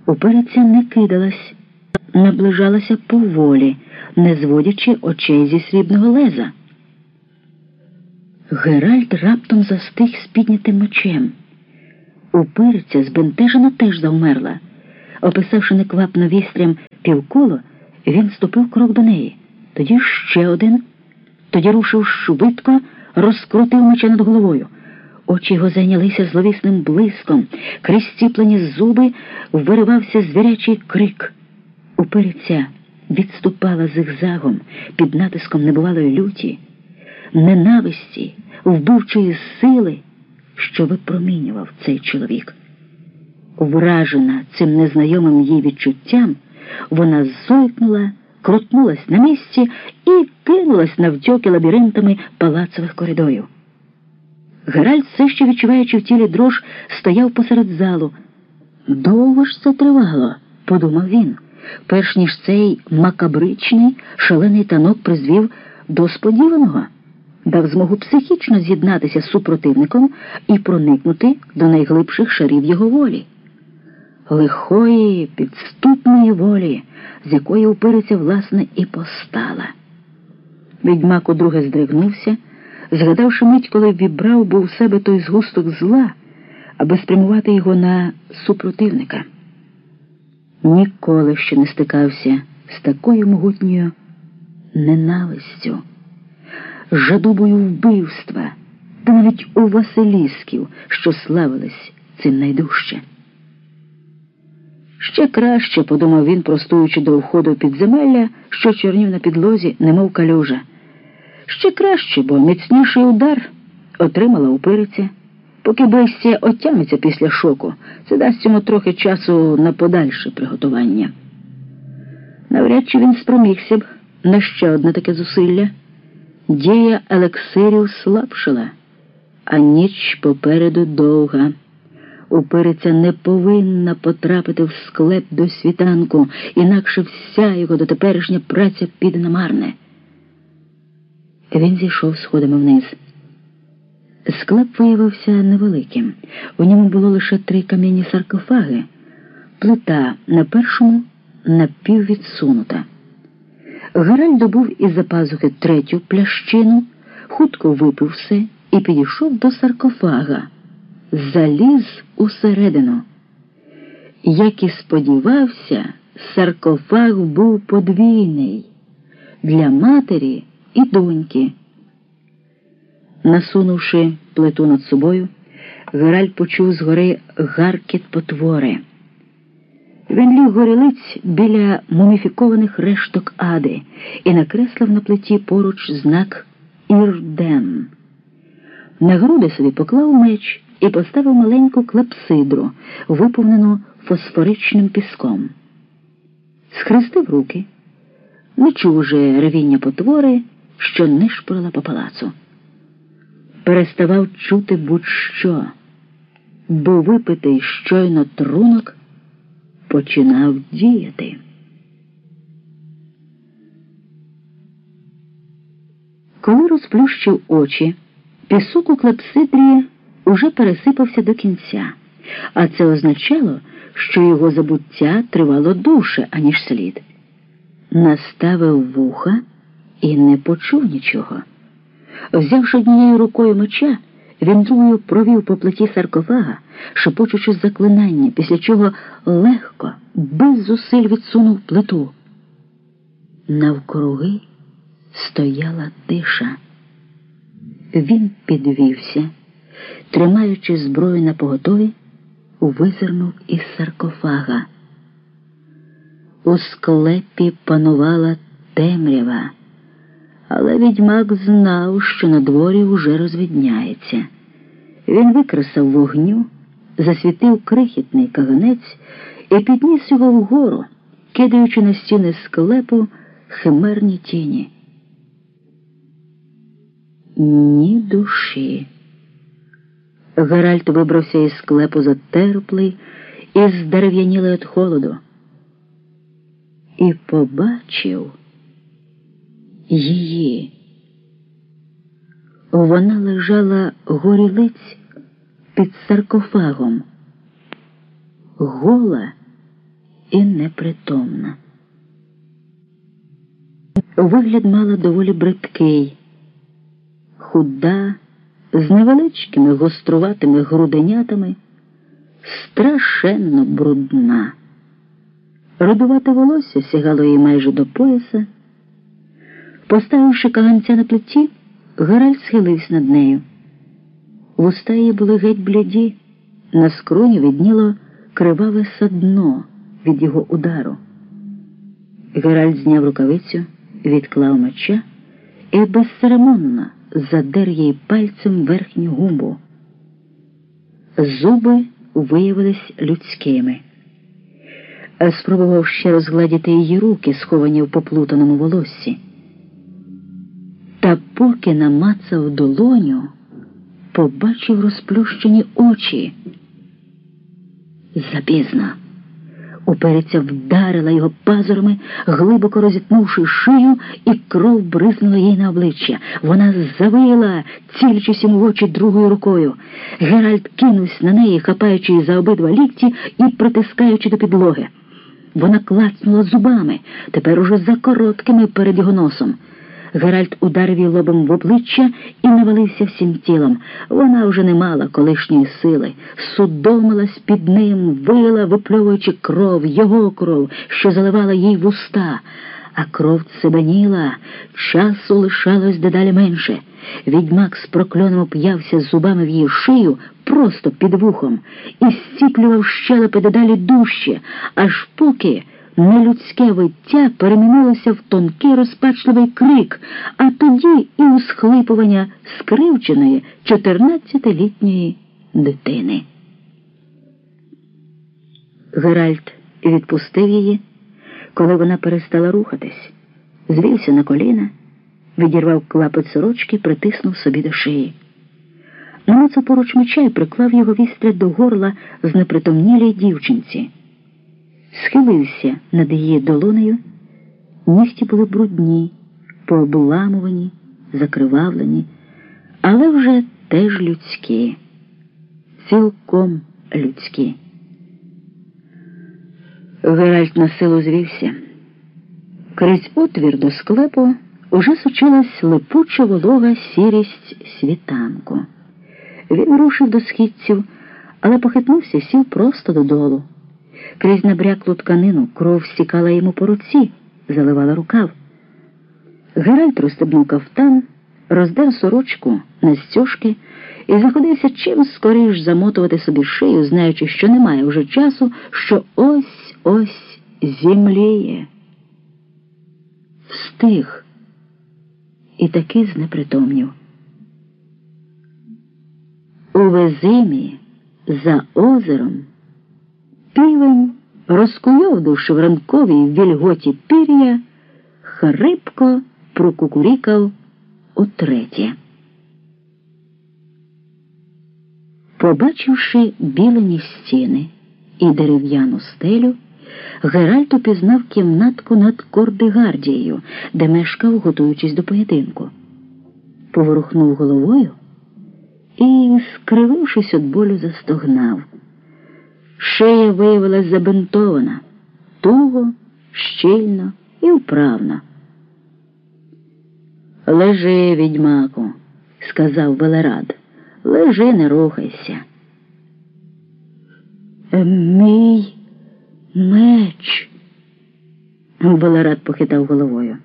Speaker 1: Упириця не кидалась, наближалася поволі, не зводячи очей зі срібного леза. Геральт раптом застиг з піднятим мечем. Упириця збентежено теж завмерла. Описавши неквапно вістрям півколо, він ступив крок до неї. Тоді ще один, тоді рушив швидко, розкрутив меча над головою. Очі його зайнялися зловісним блиском, крізь ціплені зуби виривався звірячий крик. Упириця відступала зигзагом під натиском небувалої люті, ненависті, вбивчої сили, що випромінював цей чоловік. Вражена цим незнайомим їй відчуттям, вона зойкнула, крутнулась на місці і кинулась навтьоки лабіринтами палацових коридорів. Геральт, все ще відчуваючи в тілі дрож, стояв посеред залу. Довго ж це тривало, подумав він, перш ніж цей макабричний шалений танок призвів до сподіваного, дав змогу психічно з'єднатися з супротивником і проникнути до найглибших шарів його волі. Лихої, підступної волі, з якої упириця, власне, і постала. Відьмак удруге здригнувся згадавши мить, коли вібрав був у себе той згусток зла, аби спрямувати його на супротивника. Ніколи ще не стикався з такою могутньою ненавистю, жадобою вбивства, та навіть у Василісків, що славились цим найдужче. Ще краще, подумав він, простуючи до входу підземелля, що чорнів на підлозі, немов калюжа. Ще краще, бо міцніший удар отримала упириця. Поки Бестія отямиться після шоку, це дасть йому трохи часу на подальше приготування. Навряд чи він спромігся б на ще одне таке зусилля. Дія елексирів слабшила, а ніч попереду довга. Упириця не повинна потрапити в склеп до світанку, інакше вся його дотеперішня праця піде на марне. Він зійшов сходами вниз. Склеп виявився невеликим. У ньому було лише три кам'яні саркофаги, плита на першому напіввідсунута. Гераль добув із за пазухи третю плящину, хутко випив все і підійшов до саркофага, заліз усередину. Як і сподівався, саркофаг був подвійний для матері і доньки. Насунувши плиту над собою, Гераль почув згори гаркіт потвори. Він ліг горілиць біля муміфікованих решток ади і накреслив на плиті поруч знак Ірден. На груди собі поклав меч і поставив маленьку клепсидру, виповнену фосфоричним піском. Схрестив руки, не чув уже ревіння потвори що нишпорила по палацу. Переставав чути будь-що, бо випитий щойно трунок починав діяти. Коли розплющив очі, пісок у клепсидрі уже пересипався до кінця, а це означало, що його забуття тривало довше, аніж слід. Наставив вуха і не почув нічого. Взявши однією рукою меча, він другою провів по плиті саркофага, шепочучи заклинання, після чого легко, без зусиль відсунув плиту. Навкруги стояла тиша. Він підвівся, тримаючи зброю на поготові, визирнув із саркофага. У склепі панувала темрява, але відьмак знав, що на дворі уже розвідняється. Він викресав вогню, засвітив крихітний каганець і підніс його вгору, кидаючи на стіни склепу химерні тіні. Ні душі. Геральт вибрався із склепу затерплий і здерев'янілий від холоду. І побачив її. Вона лежала горілиць під саркофагом, гола і непритомна. Вигляд мала доволі бридкий, худа, з невеличкими гоструватими груденятами, страшенно брудна. Родувате волосся сягало їй майже до пояса. Поставивши каганця на плиті, Геральт схилився над нею. Вуста її були геть бліді, на скроні відніло криваве садно від його удару. Геральт зняв рукавицю, відклав меча і безцеремонно задер їй пальцем верхню губу. Зуби виявились людськими. Спробував ще розгладіти її руки, сховані в поплутаному волоссі. Та поки намацав долоню, побачив розплющені очі. Запізно. Упереця вдарила його пазурами, глибоко розітнувши шию, і кров бризнула їй на обличчя. Вона завила, цілячись йому в очі другою рукою. Геральт кинувся на неї, хапаючи її за обидва лікті і притискаючи до підлоги. Вона клацнула зубами, тепер уже за короткими перед його носом. Геральт ударив її лобом в обличчя і навалився всім тілом. Вона вже не мала колишньої сили, судомилась під ним, вила, випльовуючи кров, його кров, що заливала їй в уста. А кров цебеніла, часу лишалось дедалі менше. Відьмак з прокльоном оп'явся зубами в її шию просто під вухом і зціплював щелепи дедалі дужче, аж поки нелюдське виття перемінилося в тонкий розпачливий крик, а тоді і у схлипування скривченої чотирнадцятилітньої дитини. Геральт відпустив її, коли вона перестала рухатись, звівся на коліна, відірвав клапоть сорочки, притиснув собі до шиї. Намацав поруч меча і приклав його вістря до горла з непритомнілій дівчинці схилився над її долонею, нігті були брудні, пообламувані, закривавлені, але вже теж людські, цілком людські. Геральт на силу звівся. Крізь отвір до склепу уже сучилась липуча волога сірість світанку. Він рушив до східців, але похитнувся сів просто додолу. Крізь набряклу тканину кров стікала йому по руці, заливала рукав. Геральт розстебнув кафтан, роздер сорочку на стяжки і заходився чим скоріш замотувати собі шию, знаючи, що немає вже часу, що ось ось зімліє. Встиг і таки знепритомнів. У везимі за озером. Півень, розкуйовдивши в ранковій вільготі пір'я, хрипко прокукурікав утретє. Побачивши білені стіни і дерев'яну стелю, Геральт упізнав кімнатку над Кордигардією, де мешкав, готуючись до поєдинку. Поворухнув головою і, скривившись від болю, застогнав. Шия виявилась забинтована туго, щільно і вправно. Лежи, відьмаку, сказав Велерад. Лежи, не рухайся. Мій меч. Велерад похитав головою.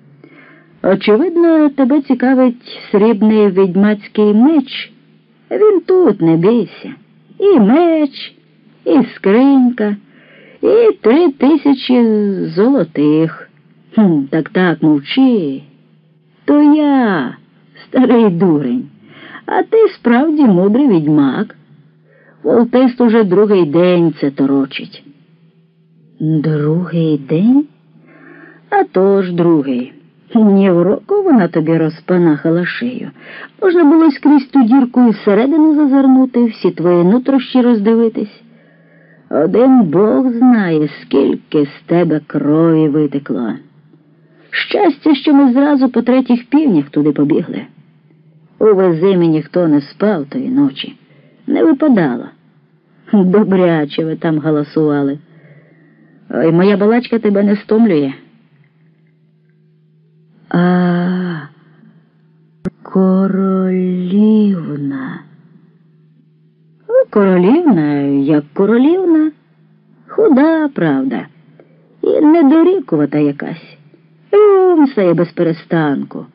Speaker 1: Очевидно, тебе цікавить срібний відьмацький меч. Він тут, не бійся. І меч і скринька, і три тисячі золотих. Хм, Так так, мовчи. То я, старий дурень, а ти справді мудрий відьмак. Волтест уже другий день це торочить. Другий день? А то ж другий. Ні в вона тобі розпанахала шию. Можна було скрізь ту дірку і всередину зазирнути, всі твої нутрощі роздивитись. Один Бог знає, скільки з тебе крові витекло. Щастя, що ми зразу по третіх півнях туди побігли. У везимі ніхто не спав тої ночі. Не випадало. Добряче ви там галасували. Ой, моя балачка тебе не стомлює. А королівна. Королівна, як королівна, худа, правда, і недорікувата якась. Румсає без перестанку.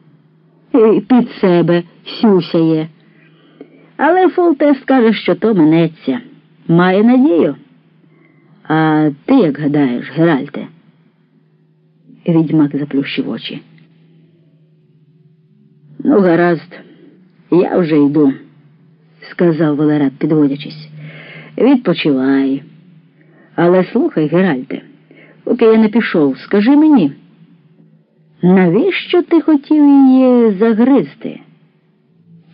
Speaker 1: І під себе сюсяє. Але Фолтест каже, що то минеться. Має надію. А ти як гадаєш, Геральте? Відьмак заплющив очі. Ну, гаразд, я вже йду, сказав Валерат, підводячись. Відпочивай. Але слухай, Геральте, поки я не пішов, скажи мені, навіщо ти хотів її загризти?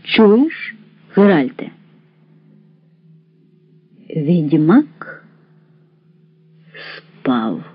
Speaker 1: Чуєш, Геральте? Відьмак спав.